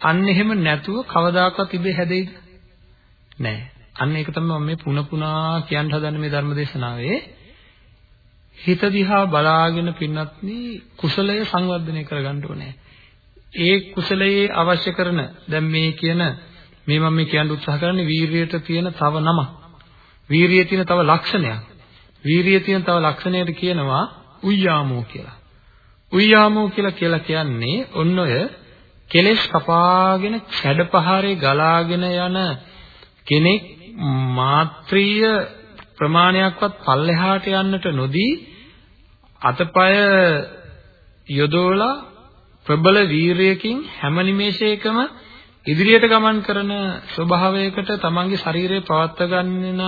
අන්න එහෙම නැතුව කවදාකවත් ඉබේ හැදෙයිද? නෑ. අන්න ඒක තමයි මම මේ පුන පුනා කියන්න හදන්නේ මේ ධර්ම දේශනාවේ හිත දිහා බලාගෙන පින්වත්නි කුසලය සංවර්ධනය කරගන්න ඕනේ. ඒ කුසලයේ අවශ්‍ය කරන දැන් මේ කියන මේ මම මේ කියන්න උත්සාහ කරන්නේ වීරියට තියෙන තව නම. වීරියේ තියෙන තව ලක්ෂණයක්. වීරියේ තියෙන තව ලක්ෂණයට කියනවා උය්‍යාමෝ කියලා. උය්‍යාමෝ කියලා කියලා කියන්නේ ඔන්න ඔය කෙලෙස් කපාගෙන ඡඩපහරේ ගලාගෙන යන කෙනෙක් මාත්‍රීය ප්‍රමාණයක්වත් පල්ලෙහාට යන්නට නොදී අතපය යොදවලා ප්‍රබල වීරයකින් හැම නිමේෂයකම ඉදිරියට ගමන් කරන ස්වභාවයකට තමන්ගේ ශරීරය පවත්ව ගන්න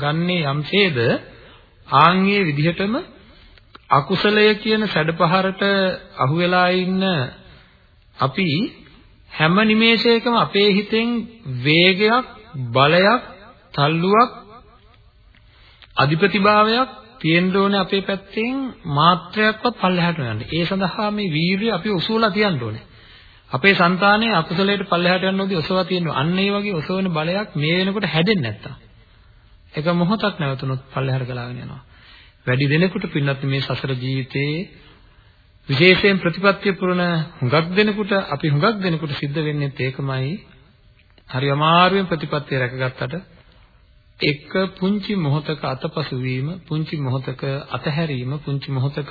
ගන්නේ යම්සේද ආන්ගේ විදිහටම අකුසලය කියන සැඩපහරට අහු වෙලා ඉන්න අපි හැම නිමේෂයකම අපේ හිතෙන් වේගයක් බලයක් තල්ලුවක් අධිපතිභාවයක් තියෙන්න ඕනේ අපේ පැත්තෙන් මාත්‍රයක්වත් පල්ලෙහාට යන්න. ඒ සඳහා මේ වීරිය අපි ඔසවලා තියන්න ඕනේ. අපේ సంతානයේ අකුසලයට පල්ලෙහාට යන්න ඕනේ ඔසවා තියෙනවා. අන්න ඒ වගේ ඔසවන බලයක් මේ වෙනකොට හැදෙන්නේ නැත්තම්. එක මොහොතක් නැවතුනොත් පල්ලෙහාට ගලාගෙන යනවා. වැඩි දෙනෙකුට පින්නත් මේ සසර ජීවිතයේ විශේෂයෙන් ප්‍රතිපත්තිය පුරන හුඟක් දෙනෙකුට අපි හුඟක් දෙනෙකුට සිද්ධ වෙන්නේ ඒකමයි. හරි අමාරුවෙන් ප්‍රතිපත්තිය රැකගත්තට එක පුංචි මොහතක අතපසු වීම, පුංචි මොහතක අතහැරීම, පුංචි මොහතක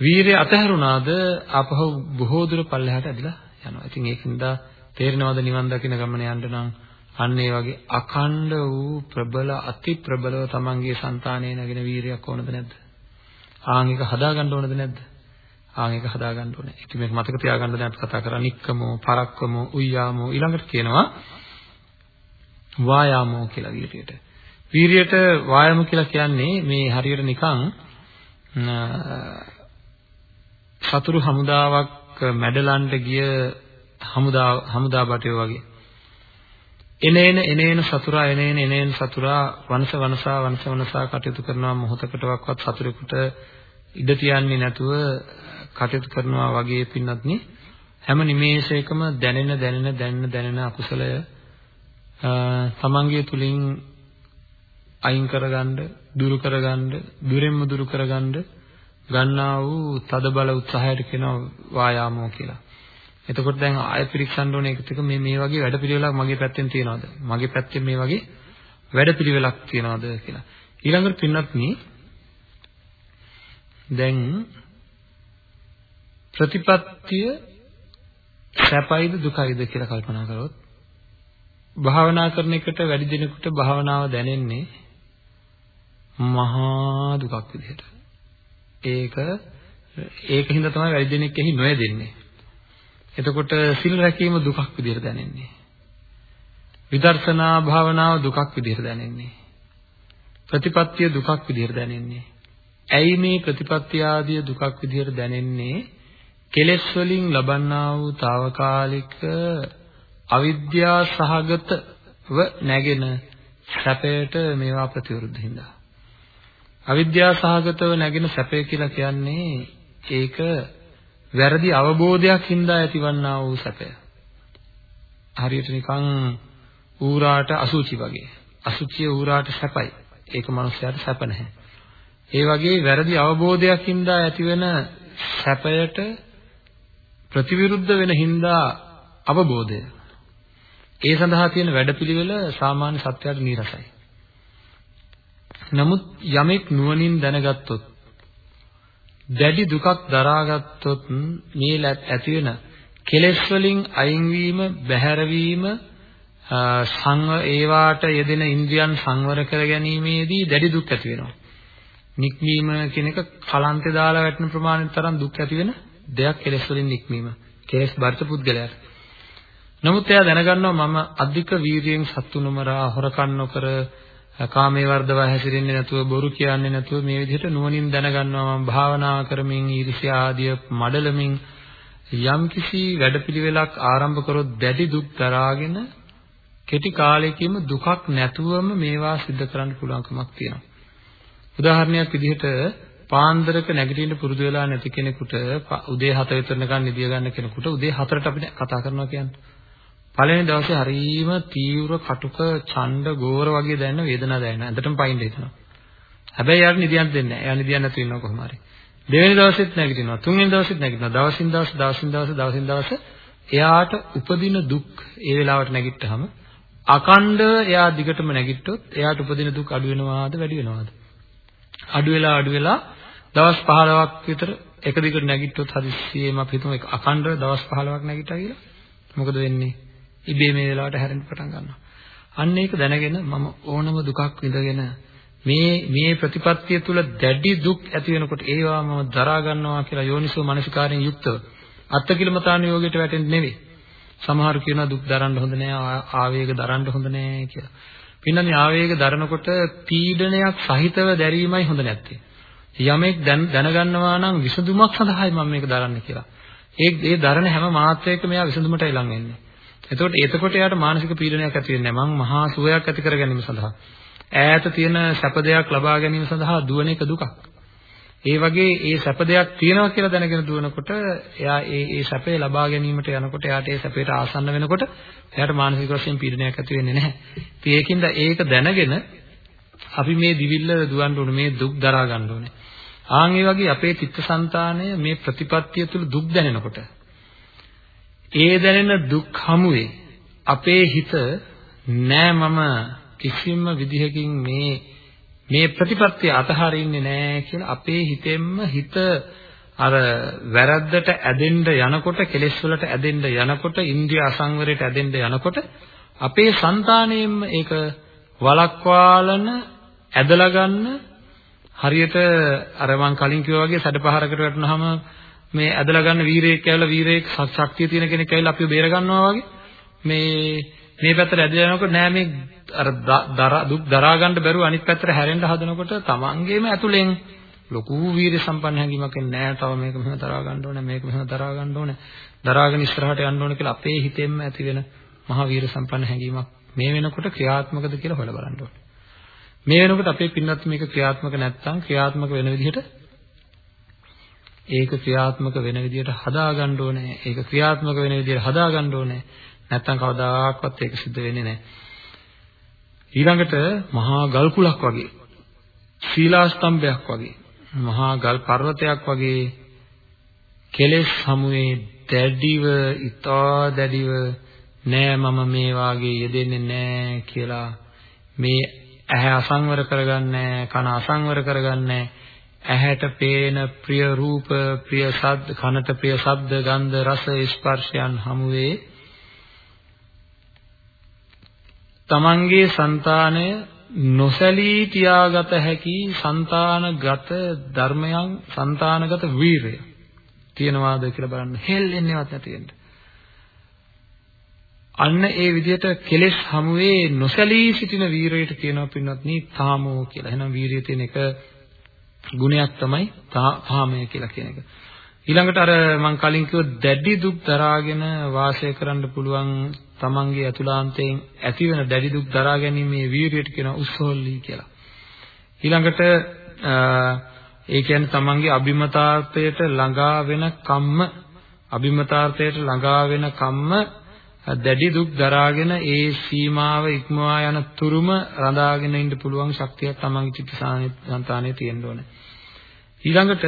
වීරය අතහැරුණාද අපහු බොහෝ දුර පල්ලෙහාට ඇදලා යනවා. ඉතින් ඒකින්ද තේරෙනවද නිවන් දකින ගමන යන්න නම් අන්න ඒ වගේ අකණ්ඩ වූ ප්‍රබල අති ප්‍රබලව තමන්ගේ సంతානයේ නැගෙන වීරයක් ඕනද නැද්ද? ආන් එක හදාගන්න ඕනද නැද්ද? ආන් එක හදාගන්න ඕනේ. ඉතින් මේක මතක තියාගන්න දැන් අපි කතා කරා නික්කමෝ, පරක්කමෝ, උය්‍යාමෝ ඊළඟට කියනවා වායාමෝ කියලා වීරියට. වීරියට වායාම කියලා කියන්නේ මේ හරියට නිකන් සතුරු හමුදාවක් මැඩලන්න ගිය හමුදා හමුදා බටයෝ වගේ. එනේන එනේන සතුරා එනේන එනේන සතුරා වනස වනසා වනස වනසා කටයුතු කරනවා මොහොතකටවත් සතුරෙකුට ඉඩ තියන්නේ නැතුව කටයුතු කරනවා වගේ පින්නත්නි හැම නිමේෂයකම දැනෙන දැනෙන දැනෙන දැනෙන අකුසලය තමන්ගේ තුලින් අයින් කරගන්න, දුරු කරගන්න, දුරෙන්ම දුරු කරගන්න ගන්නා වූ තද බල උත්සාහයට කියනවා වායාමෝ කියලා. එතකොට දැන් ආය පිරික්සන්න ඕනේ ඒකත් එක මේ මේ වගේ වැඩපිළිවෙලක් මගේ පැත්තෙන් තියනවාද? මගේ පැත්තෙන් මේ වගේ වැඩපිළිවෙලක් තියනවාද කියලා. ඊළඟට පින්නත් දැන් ප්‍රතිපත්තිය සැපයිද දුකයිද කියලා කල්පනා කරොත් භාවනා කරන එකට වැඩි දිනෙකට භාවනාව දැනෙන්නේ මහා දුකක් විදිහට. ඒක ඒකින්ද තමයි වැඩි දිනෙක එහි නොයදෙන්නේ. එතකොට සිල් රැකීම දුකක් විදිහට දැනෙන්නේ. විදර්ශනා භාවනාව දුකක් විදිහට දැනෙන්නේ. ප්‍රතිපත්තිය දුකක් විදිහට දැනෙන්නේ. ඇයි මේ ප්‍රතිපත්තිය ආදී දුකක් විදිහට දැනෙන්නේ? කෙලෙස් වලින් ලබන්නා වූ తాවකාලික අවිද්‍යා සහගතව නැගෙන සැපයට මේවා ප්‍රතිවිරුද්ධ හින්දා. අවිද්‍යා සහගතව නැගෙන සැපය කියලා කියන්නේ ඒක වැරදි අවබෝධයක් හින්දා ඇතිවන්නා වූ සැපය. හරියට නිකන් ඌරාට අසුචි වගේ. අසුචිය ඌරාට සැපයි. ඒක මනුස්සයාට සැප නැහැ. ඒ වගේ වැරදි අවබෝධයක් හින්දා ඇතිවෙන සැපයට ප්‍රතිවිරුද්ධ වෙන හින්දා අවබෝධය ඒ සඳහා තියෙන වැඩපිළිවෙල සාමාන්‍ය සත්‍යයට නීරසයි. නමුත් යමෙක් නුවණින් දැනගත්තොත් දැඩි දුකක් දරාගත්තොත් මේ ඇති වෙන කෙලෙස් වලින් අයින් වීම, බැහැර වීම, සංව ඒවාට යෙදෙන ඉන්ද්‍රියන් සංවර කර ගැනීමේදී දැඩි දුක් ඇති වෙනවා. නික්මීම කියන එක කලන්තේ දාලා වැටෙන ප්‍රමාණයට තරම් දුක් ඇති වෙන දෙයක් කෙලෙස් වලින් නික්මීම. කෙලෙස් බරිත පුද්ගලයාට. නමුත් එයා දැනගන්නවා මම අධික වීරියෙන් සත්තු නොමරා හොරකම් නොකර කාමයේ වර්ධව හැසිරෙන්නේ නැතුව බොරු කියන්නේ නැතුව මේ විදිහට නුවණින් දැනගන්නවා මම භාවනා කරමින් ඊර්ෂ්‍යා ආදිය මඩලමින් යම්කිසි වැඩපිළිවෙලක් ආරම්භ කරොත් දැඩි දුක් දරාගෙන කෙටි කාලයකින්ම දුකක් නැතුවම මේවා සිද්ධ කරන්න පුළුවන්කමක් තියෙනවා. උදාහරණයක් විදිහට පාන්දරක නැගිටින්න පුරුදු වෙලා නැති කෙනෙකුට උදේ 7 විතර නිකන් නිදිය ගන්න කෙනෙකුට උදේ 4ට අපිට කතා කරනවා කියන්නේ. පළවෙනි දවසේ හරීම තීව්‍ර කටුක ඡණ්ඩ ගෝර වගේ දැනෙන වේදනාවක් දැනෙනවා. ඇඳටම පයින් හිතනවා. හැබැයි යාට නිදියන් දෙන්නේ නැහැ. එයා නිදියන් නැතුව ඉන්නවා කොහොම හරි. දෙවෙනි දවසෙත් නැගිටිනවා. තුන්වෙනි දවසෙත් නැගිටිනවා. දවසින් දවස දවසින් දවස දවසින් දවස එයාට උපදින දුක් ඒ වෙලාවට නැගිට්ටහම අකණ්ඩව එයා දිගටම නැගිට්ටොත් එයාට උපදින දුක් අඩු වෙනවාද වැඩි වෙනවාද? අඩු වෙලා අඩු වෙලා දවස් 15ක් විතර එක දිගට නැගිට්ටොත් හදිස්සියෙම අපි හිතමු අකණ්ඩව දවස් 15ක් නැගිට්ටා කියලා. මොකද වෙන්නේ? ඉබේ මේ වෙලාවට හැරෙන්න පටන් ගන්නවා. අන්න ඒක දැනගෙන මම ඕනම දුකක් විඳගෙන මේ මේ ප්‍රතිපත්තිය තුල දැඩි දුක් ඇති වෙනකොට ඒවා මම දරා ගන්නවා කියලා යෝනිසෝ මනසිකාරයෙන් යුක්තව අත්කිලමතාන යෝගයට වැටෙන්නේ නෙවෙයි. සමහරු කියනවා දුක් දරන්න හොඳ නෑ ආවේග දරන්න හොඳ නෑ කියලා. පින්නන්නේ ආවේග දරනකොට පීඩනයක් සහිතව දැරීමයි හොඳ නැත්තේ. යමෙක් දැනගන්නවා නම් විසඳුමක් සඳහායි මම මේක දරන්නේ කියලා. ඒ ඒ දරන හැම මාත්‍රයකම එයා විසඳුමටයි ලං වෙන්නේ. එතකොට එතකොට එයාට මානසික පීඩනයක් ඇති වෙන්නේ නැහැ. මං මහා සුවයක් ඇති කර ගැනීම සඳහා ඈත තියෙන සැප දෙයක් ලබා ගැනීම සඳහා දුවන එක දුකක්. ඒ වගේ ඒ සැප දෙයක් තියෙනවා කියලා දැනගෙන දුවනකොට එයා ඒ ඒ සැපේ ලබා ගැනීමට යනකොට එයාට ඒ සැපේට ආසන්න වෙනකොට එයාට මානසික වශයෙන් පීඩනයක් ඇති වෙන්නේ නැහැ. ඉතින් ඒකින්ද ඒක දැනගෙන අපි මේ දිවිල්ල දුවන්න ඕනේ මේ දුක් දරා ගන්න ඕනේ. ආන් ඒ වගේ අපේ චිත්තසංතානය මේ ප්‍රතිපත්තිය තුළ දුක් දැනෙනකොට ඒ දැනෙන දුක් හමුවේ අපේ හිත නෑ මම කිසිම විදිහකින් මේ මේ ප්‍රතිපත්තිය අතහරින්නේ නෑ කියලා අපේ හිතෙන්ම හිත අර වැරද්දට ඇදෙන්න යනකොට කෙලෙස් වලට ඇදෙන්න යනකොට ඉන්ද්‍රිය අසංවරයට ඇදෙන්න යනකොට අපේ సంతාණයෙන්ම ඒක වලක්වාලන ඇදලා ගන්න හරියට අර මං කලින් කිව්වා වගේ සැඩපහරකට වැටුනහම මේ ඇදලා ගන්න වීරයෙක් ඇවිල්ලා වීරයෙක් ශක්තිය තියෙන කෙනෙක් ඇවිල්ලා අපිව බේර ගන්නවා වගේ. මේ මේ පැත්තට ඇදලා යනකොට නෑ මේ අර දුක් දරා ගන්න බැරුව අනිත් පැත්තට හැරෙන්න හදනකොට තමන්ගේම ඇතුලෙන් ලොකු වීරිය සම්පන්න හැඟීමක් නෑ. තව මේක මෙහෙම දරා ගන්න ඕනේ මේක මෙහෙම දරා ගන්න ඕනේ. දරාගෙන ඉස්සරහට යන්න ඕනේ කියලා අපේ හිතෙන්ම ඇති වෙන මහා වීර සම්පන්න හැඟීමක් මේ වෙනකොට ක්‍රියාත්මකද කියලා හොයලා බලන්න ඕනේ. මේ වෙනකොට අපේ පින්වත් මේක ක්‍රියාත්මක නැත්නම් ක්‍රියාත්මක වෙන විදිහට ඒක ක්‍රියාත්මක වෙන විදිහට හදාගන්න ඕනේ. ඒක ක්‍රියාත්මක වෙන විදිහට හදාගන්න ඕනේ. නැත්තම් කවදාකවත් ඒක සිද්ධ වෙන්නේ නැහැ. ඊළඟට මහා ගල් කුලක් වගේ ශීලාස්තම්භයක් වගේ මහා ගල් පර්වතයක් වගේ කෙලෙස් සමුවේ දැඩිව ඊතා දැඩිව නෑ මම මේ වාගේ යෙදෙන්නේ නෑ කියලා මේ ඇහැ අසංවර කරගන්නේ කන අසංවර කරගන්නේ ඇහැට පේන ප්‍රිය රූප, ප්‍රිය ශබ්ද, කනට ප්‍රිය ශබ්ද, ගන්ධ, රස, ස්පර්ශයන් හමු වේ. තමන්ගේ సంతානය නොසැලී තියාගත හැකි సంతානගත ධර්මයන් సంతානගත වීරය තියනවාද කියලා බලන්න හෙල්ලෙන්නේවත් නැති වෙන්න. අන්න ඒ විදිහට කෙලෙස් හමුවේ නොසැලී සිටින වීරයට කියනවා පින්වත්නි තාමෝ කියලා. එහෙනම් වීරිය තියෙන එක ගුණයක් තමයි කාමය කියලා කියන එක. ඊළඟට අර මම කලින් කිව්ව දැඩි දුක් දරාගෙන වාසය කරන්න පුළුවන් තමන්ගේ අතුලාන්තයෙන් ඇතිවන දැඩි දුක් දරා ගැනීමේ වීරියට කියන උස්සෝල්ලි කියලා. ඊළඟට ඒ කියන්නේ තමන්ගේ අභිමතාර්ථයට ළඟා වෙන කම්ම අභිමතාර්ථයට ළඟා වෙන කම්ම දැඩි දුක් දරාගෙන ඒ සීමාව ඉක්මවා යන තුරුම රඳාගෙන ඉන්න පුළුවන් ශක්තියක් තමන්ගේ චිත්තසංතානයේ තියෙන්න ඕනේ. ඊළඟට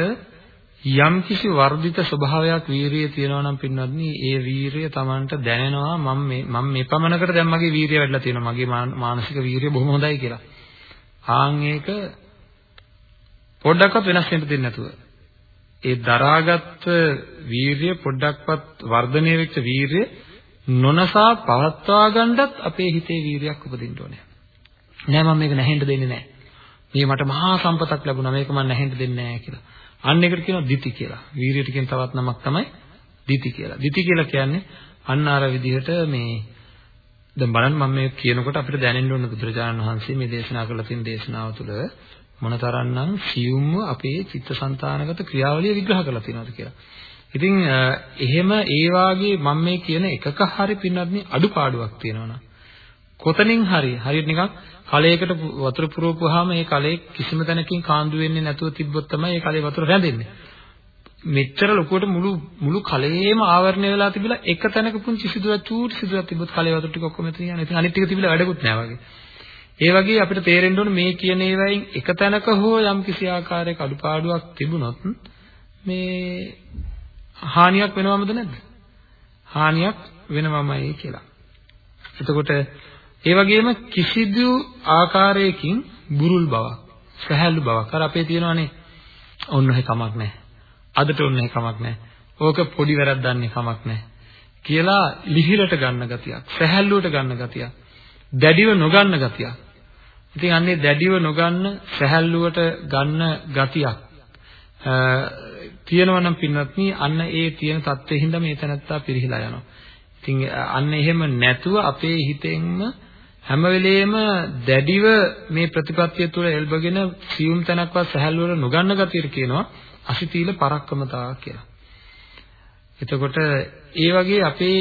යම් කිසි වර්ධිත ස්වභාවයක් වීරිය තියෙනවා නම් පින්වත්නි ඒ වීරිය Tamanට දැනෙනවා මම මේ මම මේ පමණකට දැන් මගේ වීරිය වැඩිලා තියෙනවා මගේ මානසික වීරිය බොහොම හොඳයි කියලා. ආන් ඒක පොඩ්ඩක්වත් වෙනස් වෙන්න දෙන්නේ නැතුව ඒ දරාගත් වීරිය පොඩ්ඩක්වත් වර්ධනය වෙච්ච වීරිය නොනසා පවත්වා ගන්නත් අපේ හිතේ වීරියක් උපදින්න ඕනේ. නෑ මම මේක නැහෙන්න දෙන්නේ නෑ. මේ මට මහා සම්පතක් ලැබුණා මේක මම නැහෙන්න දෙන්නේ නෑ කියලා. අන්න ඒකට කියනවා දිති කියලා. වීරියට කියන තවත් නමක් තමයි දිති කියලා. දිති කියලා කියන්නේ අන්න අර විදිහට මේ දැන් බලන්න මම මේ කියනකොට අපිට දැනෙන්න ඕන බුදුරජාණන් වහන්සේ මේ දේශනා කරලා තියෙන දේශනාව තුළ මොනතරම්නම් සියුම්ව අපේ චිත්තසංතානගත ක්‍රියාවලිය විග්‍රහ කරලා තියෙනවද කියලා. ඉතින් එහෙම ඒ වාගේ මම මේ කියන එකක හරි පින්නත් අඩුපාඩුවක් තියෙනවනම් කොතනින් හරි හරියට නිකන් කලයකට වතුර පුරවපුවාම ඒ කලයේ කිසිම තැනකින් කාන්දු වෙන්නේ නැතුව තිබ්බොත් තමයි ඒ කලේ වතුර රැඳෙන්නේ. මෙච්චර ලොකුවට මුළු මුළු කලයේම ආවරණය වෙලා තිබිලා එක තැනක පුංචි සිදුවක් චූටි සිදුවක් තිබ්බොත් කලේ වතුර ටික ඔක්කොම එතන යනවා. ඉතින් අනිත් ටික තිබිලා වැඩකුත් නැහැ වගේ. ඒ වගේ අපිට තේරෙන්න ඕනේ මේ කියන ඒවායින් එක තැනක හෝ යම් කිසි ආකාරයක අඩුපාඩුවක් තිබුණොත් මේ හානියක් වෙනවමද නැද්ද? හානියක් වෙනවමයි කියලා. එතකොට ඒ වගේම කිසිදු ආකාරයකින් බුරුල් බවක්, සහැල්ලු බවක් අර අපේ තියෙනවානේ. ඔන්න ඔහේ කමක් නැහැ. අදට ඔන්න ඔහේ කමක් නැහැ. ඕක පොඩි වැරද්දන්නේ කමක් නැහැ. කියලා ලිහිරට ගන්න ගතියක්, සහැල්ලුවට ගන්න ගතියක්, දැඩිව නොගන්න ගතියක්. ඉතින් අන්නේ දැඩිව නොගන්න, සහැල්ලුවට ගන්න ගතියක් තියෙනවා නම් පින්වත්නි අන්න ඒ තියෙන தත්ත්වෙ හින්දා මේ තැනත්තා පිරිහිලා යනවා. ඉතින් අන්න එහෙම නැතුව අපේ හිතෙන්ම හැම වෙලෙම දැඩිව මේ ප්‍රතිපත්තිය තුළ එල්බගෙන සියුම් තැනක්වත් සහැල්ලුවර නොගන්න ගතියට කියනවා අසිතීල පරක්කමතා කියලා. එතකොට ඒ වගේ අපේ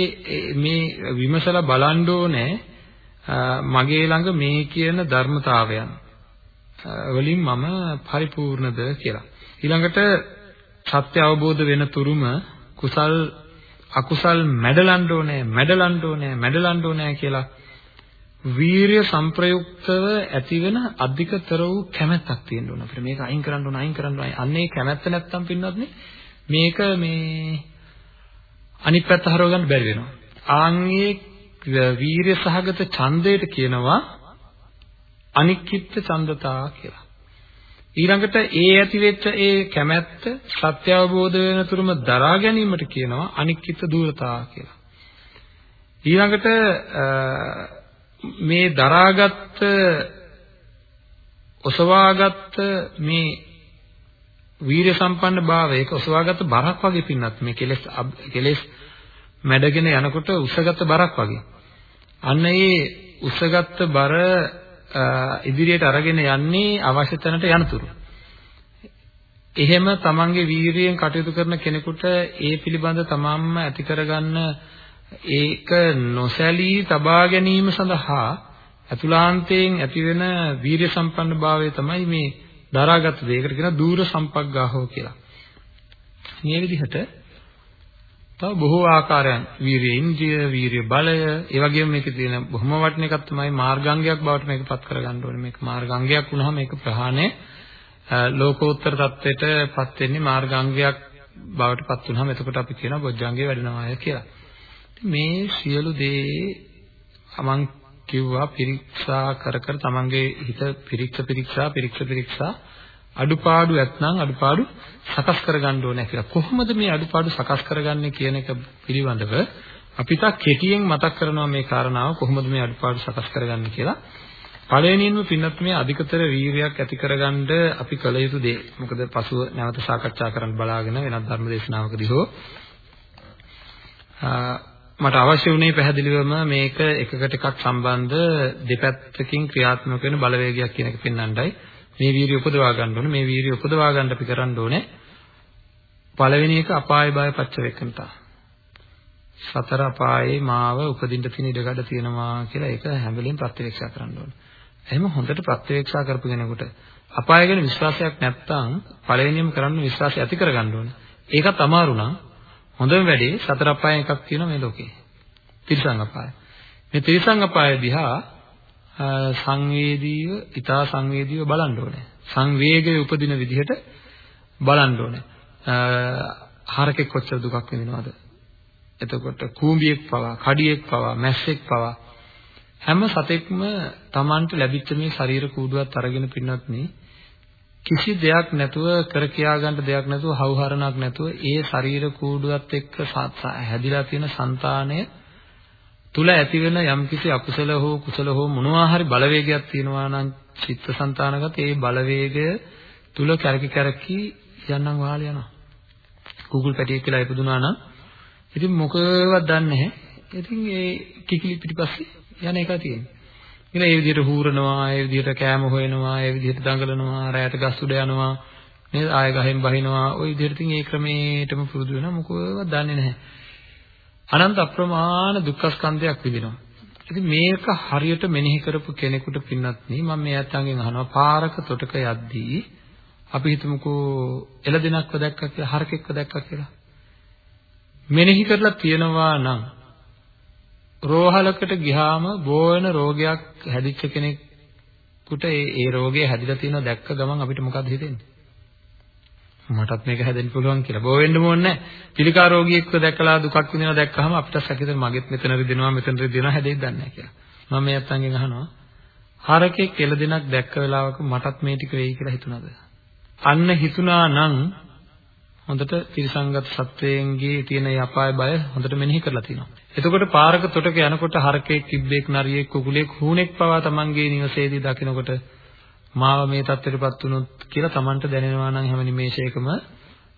මේ විමසලා බලන්න ඕනේ මගේ ළඟ මේ කියන ධර්මතාවයන් වලින් මම පරිපූර්ණද කියලා. ඊළඟට සත්‍ය අවබෝධ වෙන තුරුම කුසල් අකුසල් මැඩලන්න ඕනේ මැඩලන්න ඕනේ මැඩලන්න ඕනේ කියලා වීරිය සංප්‍රයුක්තව ඇතිවෙන අධිකතර වූ කැමැත්තක් තියෙන්න ඕන. අපිට මේක අයින් කරන්න ඕන අයින් කරන්න ඕන. අන්නේ කැමැත්ත නැත්තම් පින්නත් මේක මේ අනිත් පැත්ත හරව ගන්න බැරි වෙනවා. ආන්ගේ වීරිය සහගත ඡන්දයට කියනවා අනික්කිට ඡන්දතා කියලා. ඊළඟට ඒ ඇතිවෙච්ච ඒ කැමැත්ත සත්‍ය අවබෝධ වෙන තුරුම දරා ගැනීමට කියනවා අනික්කිත දූරතා කියලා. ඊළඟට මේ දරාගත් ඔසවාගත් මේ වීර්ය සම්පන්න භාවය ඒක ඔසවාගත් බරක් වගේ පින්නත් මේ කෙලෙස් කෙලෙස් මැඩගෙන යනකොට උසගත් බරක් වගේ. අන්න ඒ උසගත් බර ඉදිරියට අරගෙන යන්නේ අවශ්‍ය තැනට යනතුරු. එහෙම තමන්ගේ වීරියෙන් කටයුතු කරන කෙනෙකුට ඒ පිළිබඳ තමන්ම ඇති කරගන්න ඒක නොසැලී තබා ගැනීම සඳහා අතුලාන්තයෙන් ඇතිවෙන වීරිය සම්පන්න භාවය තමයි මේ දරාගත් දෙයකට කියන දූර සම්පග්ගාහෝ කියලා. මේ විදිහට තව බොහෝ ආකාරයන් වීරිය ඉන්ද්‍රිය වීරිය බලය ඒ වගේම මේකේ තියෙන බොහොම වටින එකක් තමයි මාර්ගාංගයක් බවට මේකපත් කරගන්න ඕනේ. මේක මාර්ගාංගයක් වුණාම මේක ප්‍රහාණය ලෝකෝත්තර தත්වෙටපත් වෙන්නේ මාර්ගාංගයක් බවට පත් වුණාම එතකොට අපි කියනවා බොජ්ජංගේ වැඩිනවාය කියලා. මේ සියලු දේ මම කිව්වා පිරික්සා කර කර තමන්ගේ හිත පිරික්ස පිරික්සා පිරික්ස පිරික්සා අඩුපාඩු ඇත්නම් අඩුපාඩු සකස් කරගන්න ඕනේ කියලා. කොහොමද මේ අඩුපාඩු සකස් කරගන්නේ කියන එක පිළිබඳව අපි තා කෙටියෙන් මතක් කරනවා මේ කාරණාව කොහොමද මේ අඩුපාඩු සකස් කරගන්නේ කියලා. පළවෙනියෙන්ම පින්නත් මේ අධිකතර වීරියක් ඇති කරගන්න අපි කළ යුතු දේ. මොකද පසුව නැවත සාකච්ඡා කරන්න බලාගෙන වෙනත් ධර්ම දේශනාවකදී හෝ මට අවශ්‍ය වුණේ පැහැදිලිවම මේක එකකට එකක් සම්බන්ධ දෙපැත්තකින් ක්‍රියාත්මක වෙන බලවේගයක් කියන එක පෙන්වන්නයි. මේ වීරිය උපදවා ගන්න ඕනේ. මේ වීරිය උපදවා ගන්න අපි කරන්න ඕනේ. පළවෙනි එක අපාය බය පච්චවෙක්කනතා. සතර අපායේ මාව උපදින්න තියෙන ඉඩකඩ තියෙනවා කියලා ඒක හැම වෙලෙම ප්‍රත්‍යක්ෂ කරන්න ඕනේ. එහෙම හොඳට ප්‍රත්‍යක්ෂ කරපු කෙනෙකුට අපාය ගැන විශ්වාසයක් නැත්නම් පළවෙනියම කරන්න විශ්වාසය ඇති කරගන්න ඕනේ. ඒකත් අමාරු නම් හොඳම වැඩේ සතර අපායන් එකක් තියෙනවා මේ ලෝකේ. තිරිසන් අපාය. මේ තිරිසන් අපාය දිහා සංවේදීව, ඊටා සංවේදීව බලන්න ඕනේ. සංවේගය උපදින විදිහට බලන්න ඕනේ. හරකෙක් කොච්චර දුකක් විඳිනවද? එතකොට කූඹියෙක් පවා, කඩියෙක් පවා, මැස්සෙක් පවා හැම සතෙක්ම Tamanට ලැබිච්ච මේ ශරීර කූඩුවත් අරගෙන පින්නත් නේ කිසි දෙයක් නැතුව කර කියා ගන්න දෙයක් නැතුව හවුහරණක් නැතුව ඒ ශරීර කූඩුවත් එක්ක හැදිලා තියෙන సంతානය තුල ඇති වෙන යම්කිසි අකුසල හෝ කුසල හෝ මොනවා හරි බලවේගයක් තියෙනවා නම් චිත්තසංතානගත ඒ බලවේගය තුල කැරකි කැරකි යන්නම් වාල යනවා. Google පැටියෙක් කියලා ඉපදුනා නම් ඉතින් මොකවත් දන්නේ නැහැ. ඉතින් ඒ කිකිලි පිටිපස්සේ යන එකයි තියෙන්නේ. ඉතින් ඒ විදිහට හූරනවා, ඒ විදිහට කෑම හොයනවා, ඒ විදිහට දඟලනවා, රැයට ගස් උඩ යනවා, නේද? ආය ගහෙන් බහිනවා. ওই විදිහට ඉතින් ඒ ක්‍රමයටම පුරුදු වෙනවා. මොකවත් දන්නේ නැහැ. අනන්ත අප්‍රමාණ දුක්ඛ ස්කන්ධයක් විඳිනවා. ඉතින් මේක හරියට මෙනෙහි කරපු කෙනෙකුට පින්නත් නේ මම මේ අතංගෙන් අහනවා පාරක තොටක යද්දී අපි හිතමුකෝ එළදෙනක්ව දැක්කා කියලා හරකෙක්ව දැක්කා කියලා. මෙනෙහි කරලා තියනවා නම් රෝහලකට ගියාම බෝවන රෝගයක් හැදිච්ච කෙනෙකුට ඒ ඒ රෝගය හැදිලා තියෙනවා දැක්ක ගමන් අපිට මොකද හිතෙන්නේ? මටත් මේක හැදෙන්න පුළුවන් කියලා. බෝ වෙන්න ඕනේ නැහැ. පිළිකා රෝගියෙක්ව දැකලා දුකක් විඳිනවා දැක්කහම අපිට සැකෙතන මගෙත් මෙතන රිදෙනවා මෙතන රිදෙනවා හැදෙයිද දන්නේ නැහැ කියලා. මම මේ අත්තන්ගෙන් අහනවා. හරකෙක් කෙල දෙනක් දැක්ක වෙලාවක මටත් මේ ටික වෙයි කියලා හිතුණාද? අන්න හිතුණා නම් හොඳට තිරසංගත සත්වයන්ගේ තියෙන යපාය බය හොඳට මෙනෙහි කරලා තියෙනවා. එතකොට පාරක තොටක යනකොට හරකෙක්, කිබ්බෙක්, නරියෙක්, කුකුලෙක්, හුණෙක් පවා තමන්ගේ නිවසේදී දකිනකොට මාව මේ තත්ත්වයටපත් වුණොත් කියලා Tamanට දැනෙනවා නම් හැම නිමේෂයකම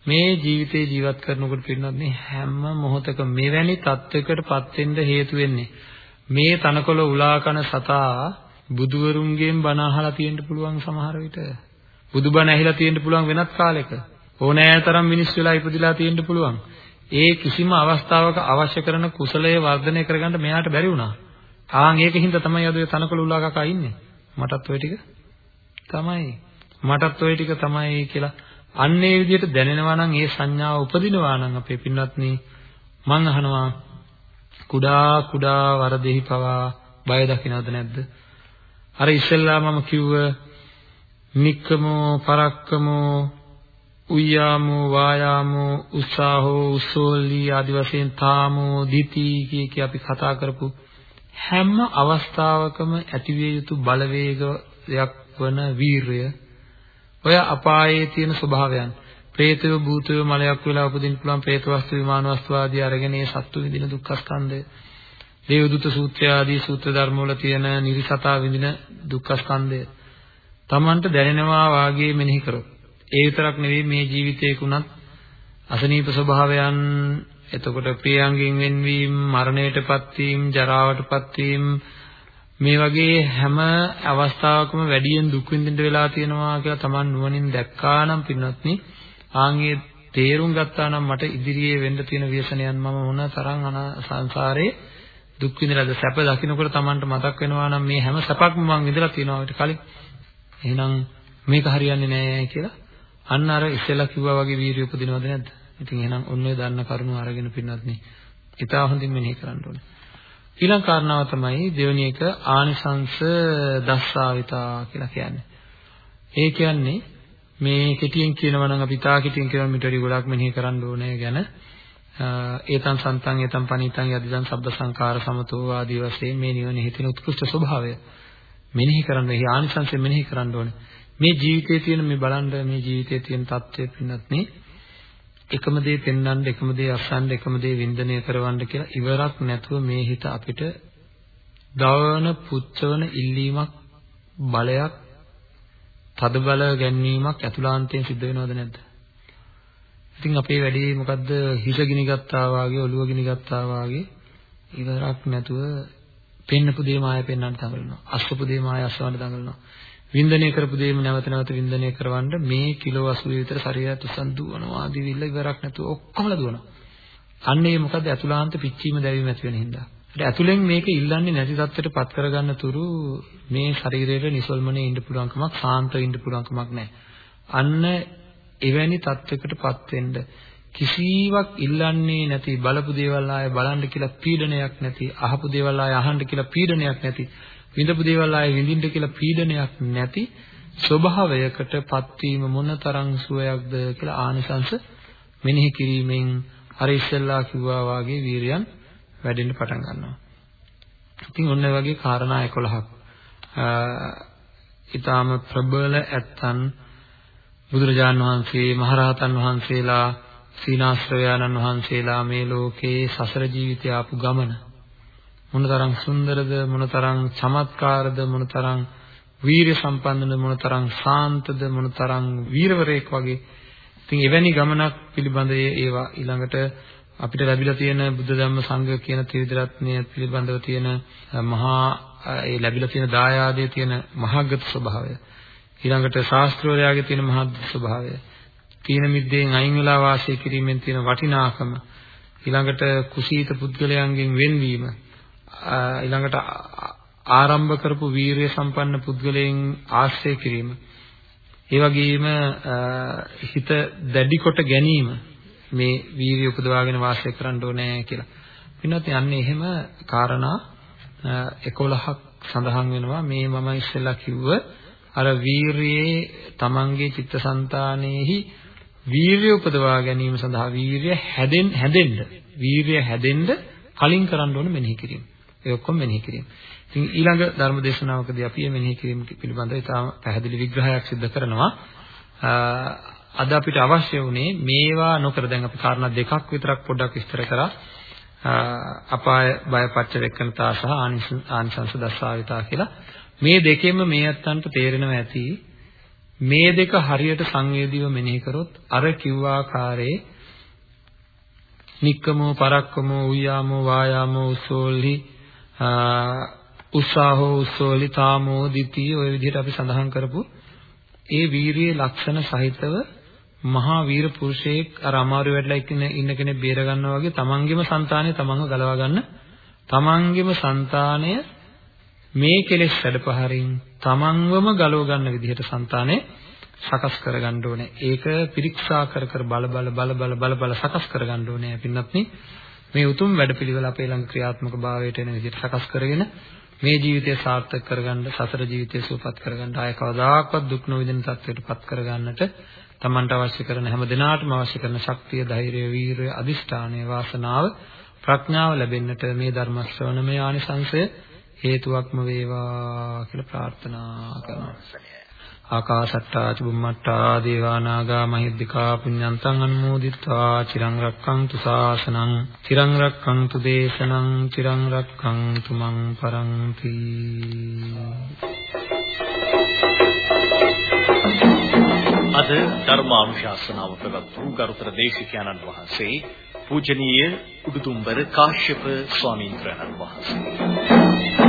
මේ ජීවිතේ ජීවත් කරනකොට පින්නත් මේ හැම මොහොතක මෙවැනි තත්ත්වයකටපත් වෙන්න හේතු වෙන්නේ. මේ තනකොළ උලාකන සතා බුදුවරුන්ගෙන් බණ අහලා තියෙන්න පුළුවන් සමහර විට. බුදුබණ ඇහිලා තියෙන්න පුළුවන් වෙනත් කාලෙක. ඕනෑතරම් මිනිස් වෙලා ඉපදිලා තියෙන්න පුළුවන්. ඒ කිසිම අවස්ථාවක අවශ්‍ය කරන කුසලයේ වර්ධනය කරගන්න මෙයාට බැරි වුණා. ආන් ඒකින්ද තමයි අද ඔය තනකොළ උලාකකා ඉන්නේ. මටත් ওই ටික තමයි මටත් ওই ටික තමයි කියලා. අන්න ඒ විදිහට දැනෙනවා නම් ඒ සංඥාව උපදිනවා නම් අපේ පින්වත්නි මං අහනවා කුඩා කුඩා වරදෙහි පවා බය දකින්නද නැද්ද? අර ඉස්සෙල්ලා මම කිව්ව නික්කමෝ පරක්කමෝ උයාමෝ වායාමෝ උස්සාහෝ උස්සෝලි ආදි වශයෙන් තාමෝ දිති කිය කිය අපි කතා කරපු හැම අවස්ථාවකම ඇතිවිය යුතු බලවේගයක් වන වීරය. ඔය අපායේ තියෙන ස්වභාවයන්. പ്രേතය භූතය මලයක් වෙලා උපදින්න පුළුවන් പ്രേත වස්තු විමාන වස්තු ආදී අරගෙන ඒ සත්තු විඳින දුක්ඛ ස්කන්ධය දේවදූත සූත්‍රය ආදී සූත්‍ර ධර්ම වල තියෙන නිර්සතා විඳින දුක්ඛ ස්කන්ධය Tamanට දැනෙනවා වාගේ මෙනෙහි කරොත්. ඒ විතරක් නෙවෙයි මේ ජීවිතේක උනත් අසනීප ස්වභාවයන් එතකොට ප්‍රියංගෙන් වෙන්වීම මරණයටපත් වීම ජරාවටපත් වීම මේ වගේ හැම අවස්ථාවකම වැඩියෙන් දුක් විඳින්න වෙලා තියෙනවා කියලා Taman නුවණින් දැක්කා නම් පින්වත්නි ආන්ගේ තේරුම් ගත්තා නම් මට ඉදිරියේ වෙන්න තියෙන ව්‍යසනයන් මම මොන තරම් සංසාරේ දුක් විඳලාද? සැප දකින්නකොට Tamanට මතක් වෙනවා නම් මේ හැම සැපක්ම මම විඳලා තියෙනවා ඊට කලින්. එහෙනම් මේක හරියන්නේ නැහැ කියලා. අන්න අර ඉස්සෙල්ලා කිව්වා වගේ වීරිය උපදිනවද නැද්ද? ඉතින් එහෙනම් ඔන්න ඔය දන්න කරුණු අරගෙන පින්වත්නි ඊටා හොඳින් මෙනෙහි කරන්න ඕනේ. ඊළඟ කාරණාව තමයි දෙවෙනි එක ආනිසංස දස්සාවිතා කියලා කියන්නේ. ඒ කියන්නේ මේ කෙටියෙන් කියනවා නම් අපි තා කෙටියෙන් කියනවා මිට වඩා ගොඩක් මෙනෙහි කරන්න ඕනේ ගැන ඒතං සන්තං ඒතං පනිතං යදිදං සබ්බ සංකාර සමතෝ ආදී වශයෙන් මේ නිවනේ හිතෙන උත්කෘෂ්ඨ ස්වභාවය මෙනෙහි කරන්න එහි ආනිසංසය මෙනෙහි කරන්න ඕනේ. මේ ජීවිතයේ තියෙන මේ බලන්න මේ ජීවිතයේ තියෙන தත්ත්වය පින්නත් නේ එකම දේ පෙන්වන්න එකම දේ අස්සන්න එකම දේ වින්දනය කරවන්න කියලා ඉවරක් නැතුව මේ හිත අපිට දවන පුච්චවන ඉල්ලීමක් බලයක් තද බල ගැනීමක් අතුලාන්තයෙන් සිද්ධ වෙනවද නැද්ද? ඉතින් අපේ වැඩේ මොකද්ද හිස ගිනි ගත්තා වාගේ ඔළුව ගිනි ගත්තා වාගේ ඉවරක් නැතුව පෙන්නපු දේ මාය පෙන්වන්න දඟලනවා. අස්සපු දේ මාය අස්සවන්න දඟලනවා. වින්දනය කරපු දෙයම නැවත නැවත වින්දනය කරවන්න මේ කිලෝ 80 විතර ශරීරයත් උසන් දුවනවා දිවිල්ල ඉවරක් නැතුව ඔක්කොමලා දුවනවා. අන්න ඒ මොකද අතුලාන්ත පිච්චීම දැවීම ඇති වෙන හින්දා. ඒත් අතුලෙන් මේක ඉල්ලන්නේ නැති තත්ත්වයට පත් කරගන්න තුරු මේ ශරීරයට නිසල්මනේ ඉන්න පුළුවන්කමක් සාන්ත ඉන්න පුළුවන්කමක් නැහැ. අන්න එවැනි තත්ත්වයකට පත් වෙන්න කිසිවක් ඉල්ලන්නේ නැති බලපු දේවල් ආය බලන්න කියලා පීඩනයක් නැති අහපු දේවල් ආය අහන්න කියලා පීඩනයක් නැති විඳපු දේවල් ආයේ විඳින්න කියලා පීඩනයක් නැති ස්වභාවයකටපත් වීම මොනතරම් සුවයක්ද කියලා ආනිසංස මෙනෙහි කිරීමෙන් අර ඉස්සෙල්ලා කිව්වා වාගේ වීරියන් වැඩෙන්න පටන් ගන්නවා. ඉතින් ඔන්න ඔය වගේ කාරණා 11ක් ඊටාම ප්‍රබල ඇත්තන් බුදුරජාන් වහන්සේ මහරහතන් වහන්සේලා සීනාශ්‍රවයන්න් වහන්සේලා මේ ලෝකේ සසර ජීවිතය ආපු ගමන මොනතරම් සුන්දරද මොනතරම් චමත්කාරද මොනතරම් වීරිය සම්පන්නද මොනතරම් ශාන්තද මොනතරම් වීරවරයෙක් වගේ. ඉතින් එවැනි ගමනක් පිළිබඳ ඒවා ඊළඟට අපිට ලැබිලා තියෙන බුද්ධ ධම්ම සංඝ කියන ත්‍රිවිධ රත්නය පිළිබඳව තියෙන මහා ඒ ලැබිලා තියෙන දායාදයේ තියෙන මහග්ගත ස්වභාවය. ඊළඟට ශාස්ත්‍රෝලයාගේ තියෙන මහත් ස්වභාවය. තීන මිද්දෙන් අයින් වෙලා වාසය කිරීමෙන් තියෙන වටිනාකම. ඊළඟට කුසීත පුද්ගලයන්ගෙන් වෙන්වීම ඊළඟට ආරම්භ කරපු වීරිය සම්පන්න පුද්ගලයන් ආශ්‍රය කිරීම ඒ වගේම හිත දැඩි කොට ගැනීම මේ වීරිය උපදවාගෙන වාසය කරන්න ඕනේ කියලා. පින්වත් යන්නේ එහෙම කාරණා 11ක් සඳහන් වෙනවා මේ මම ඉස්සෙල්ලා කිව්ව අර වීරියේ තමන්ගේ චිත්තසංතානෙහි වීරිය උපදවා ගැනීම සඳහා වීරිය හැදෙන්න හැදෙන්න වීරිය හැදෙන්න කලින් කරන්න ඕන මෙනෙහි කිරීම. ඒ ඔක්කොම මෙනෙහි කිරීම. ඉතින් ඊළඟ ධර්ම දේශනාවකදී අපි මේ මෙනෙහි කිරීම පිළිබඳව ඉතාම පැහැදිලි විග්‍රහයක් සිදු කරනවා. අද අපිට අවශ්‍ය වුණේ මේවා නොකර දැන් අපි කාරණා දෙකක් විතරක් පොඩ්ඩක් විස්තර කරා. අපාය බය පච්ච වෙක්කනතා සහ ආනිසංස දස්සාවිතා කියලා. මේ දෙකෙන්ම මේ අත්තන්ට තේරෙනවා ඇති මේ දෙක හරියට සංවේදීව මෙනෙහි කරොත් අර කිව්ව ආකාරයේ නික්කමෝ පරක්කමෝ උයාමෝ වායාමෝ උසෝල්හි උස්සාහෝ උස්සෝලි තාමෝදිති ඔය විදිහට අපි සඳහන් කරපු ඒ වීරියේ ලක්ෂණ සහිතව මහා වීර පුරුෂයෙක් අර අමාරු වෙලා ඉන්න කෙනෙක් බේර ගන්නවා වගේ තමන්ගේම సంతානය තමන්ව ගලවා ගන්න තමන්ගේම సంతානය මේ කෙලෙස් වැඩපහරින් තමන්වම ගලව ගන්න විදිහට సంతානය සකස් කරගන්න ඕනේ. ඒක පිරික්සා කර කර බල බල බල බල බල බල සකස් කරගන්න ඕනේ. පින්නත් නේ මේ උතුම් වැඩපිළිවෙල අපේ ළඟ ක්‍රියාත්මක භාවයට එන විදිහට සකස් කරගෙන මේ ජීවිතය සාර්ථක කරගන්න සසර ජීවිතය සුවපත් කරගන්න ආය කවදාකවත් දුක් නොවිඳින තත්ත්වයටපත් කරගන්නට තමන්ට අවශ්‍ය කරන හැම දිනාටම අවශ්‍ය කරන ශක්තිය ධෛර්යය වීරිය අදිෂ්ඨානය වාසනාව ප්‍රඥාව ලැබෙන්නට මේ ධර්ම ශ්‍රවණමය ආනිසංසය හේතුවක්ම වේවා කියලා ප්‍රාර්ථනා කරනවා. ආකාශට්ටා චුම්මට්ටා දේවා නාග මහිද්దికා පුඤ්ඤන්තං අනුමෝදිත්වා. චිරං රක්ඛන්තු ශාසනං චිරං රක්ඛන්තු දේශනං චිරං රක්ඛන්තු මං පරන්ති. අද ධර්මානුශාසනාව පැවැත් වූ ගරුතර දේශිකානන් වහන්සේ පූජනීය උඩුදුම්බර කාශ්‍යප ස්වාමීන් වහන්සේ.